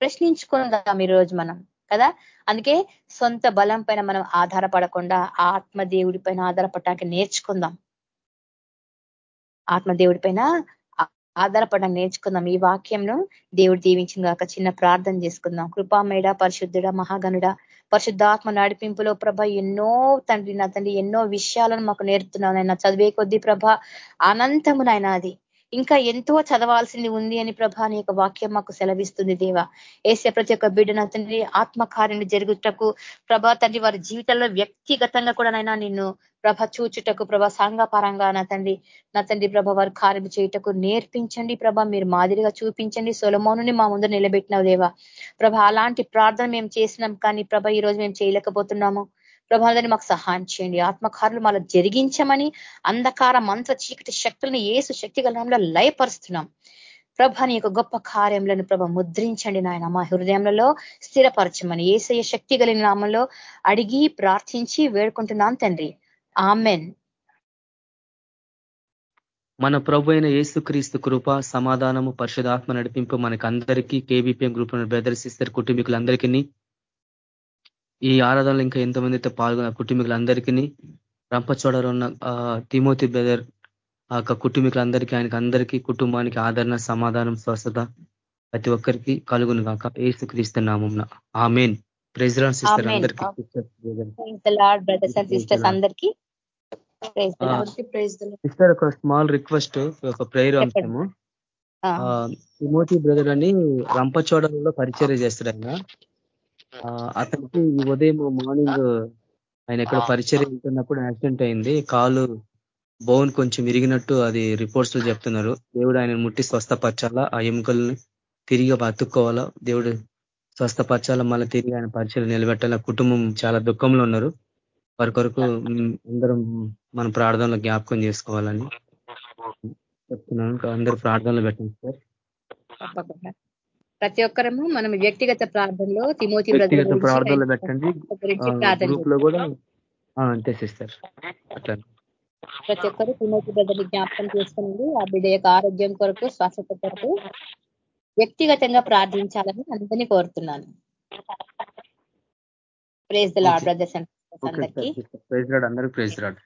[SPEAKER 3] ప్రశ్నించుకుందాం ఈరోజు మనం. కదా? అందుకే సొంత బలం పైన మనం ఆధారపడకుండా ఆత్మదేవుడి పైన ఆధారపడటానికి నేర్చుకుందాం. ఆత్మదేవుడి పైన ఆధారపడడం నేర్చుకుందాం. ఈ వాక్యంను దేవుడు దీవించిన కాక చిన్న ప్రార్థన చేసుకుందాం. కృపామేడ పరిశుద్ధుడ మహాగనుడ పరిశుద్ధాత్మ నడిపింపులో ప్రభ ఎన్నో తండ్రి నా తండ్రి ఎన్నో విషయాలను మాకు నేర్పుతున్నావు నాయన. చదివే కొద్దీ ప్రభ అనంతము నాయన అది. ఇంకా ఎంతో చదవాల్సింది ఉంది అని ప్రభా నీ యొక్క వాక్యం మాకు సెలవిస్తుంది దేవ. ఏసే ప్రతి ఒక్క బిడ్డన తండ్రి ఆత్మకార్యం జరుగుటకు ప్రభా తండ్రి వారి జీవితంలో వ్యక్తిగతంగా కూడా నైనా నిన్ను ప్రభ చూచుటకు ప్రభ సాంగపరంగా నా తండ్రి నా తండ్రి ప్రభ వారి కార్యం చేయుటకు నేర్పించండి ప్రభ. మీరు మాదిరిగా చూపించండి. సొలమోనుని మా ముందు నిలబెట్టినావు దేవా. ప్రభ అలాంటి ప్రార్థన మేము చేసినాం కానీ ప్రభ ఈ రోజు మేము చేయలేకపోతున్నాము. ప్రభావాన్ని మాకు సహాయం చేయండి. ఆత్మకారులు మాలో జరిగించమని అంధకార మంత్ర చీకటి శక్తులను ఏసు శక్తి గలంలో లయపరుస్తున్నాం. ప్రభాని యొక్క గొప్ప కార్యములను ప్రభ ముద్రించండి నాయన. మా హృదయంలో స్థిరపరచమని ఏసయ్య శక్తి కలిగిన నామంలో అడిగి ప్రార్థించి వేడుకుంటున్నాం తండ్రి. ఆమెన్.
[SPEAKER 5] మన ప్రభు అయిన క్రీస్తు కృప సమాధానము పరిశుధాత్మ నడిపింపు మనకి అందరికీ కేబీపీఎం గ్రూప్ బ్రదర్ సిస్టర్ కుటుంబీకులందరికీ ఈ ఆరాధనలో ఇంకా ఎంతమంది అయితే పాల్గొన్న కుటుంబీకులందరికీ రంపచోడలో ఉన్న తిమోతి బ్రదర్ ఆ యొక్క కుటుంబీకులందరికీ ఆయనకి అందరికీ కుటుంబానికి ఆదరణ సమాధానం స్వస్థత ప్రతి ఒక్కరికి కలుగును కాక ఏసు క్రీస్తున్నామం ఆమెన్. ప్రెసిడెంట్ సిస్టర్
[SPEAKER 3] అందరికీ.
[SPEAKER 5] సిస్టర్ ఒక స్మాల్ రిక్వెస్ట్ ఒక ప్రేయర్ అంశము. తిమోతి బ్రదర్ అని రంపచోడలో పరిచర్య చేస్తాడు ఆయన. అతనికి ఈ ఉదయం మార్నింగ్ ఆయన ఎక్కడ పరిచయం వెళ్తున్నప్పుడు యాక్సిడెంట్ అయింది. కాలు బోన్ కొంచెం విరిగినట్టు అది రిపోర్ట్స్లో చెప్తున్నారు. దేవుడు ఆయన ముట్టి స్వస్థపరచాలా? ఆ ఎముకల్ని తిరిగి బతుక్కోవాలా? దేవుడు స్వస్థపరచాలా? మళ్ళీ తిరిగి ఆయన పరిచయం నిలబెట్టాలా? కుటుంబం చాలా దుఃఖంలో ఉన్నారు. వారి కొరకు అందరం మన ప్రార్థనలో జ్ఞాపకం చేసుకోవాలని చెప్తున్నాను. అందరూ ప్రార్థనలో పెట్టండి సార్.
[SPEAKER 3] ప్రతి ఒక్కరము మనం వ్యక్తిగత ప్రార్థనలో తిమోతి
[SPEAKER 5] వ్యక్తిగత ప్రార్థనలు పెట్టండి. గ్రూప్లో కూడా అంతే సిస్టర్ అట్లా.
[SPEAKER 3] ప్రతి ఒక్కరు తిమోతి బ్రదర్ని జ్ఞాపకం చేసుకుని ఆ బిడ్డ యొక్క ఆరోగ్యం కొరకు స్వస్థత కొరకు వ్యక్తిగతంగా ప్రార్థించాలని అందరినీ కోరుతున్నాను. ప్రేజ్ ద లాడ్ బ్రదర్స్ అందరికీ.
[SPEAKER 5] ప్రైజ్ రాడ్ అందరూ ప్రైజ్ రాడ్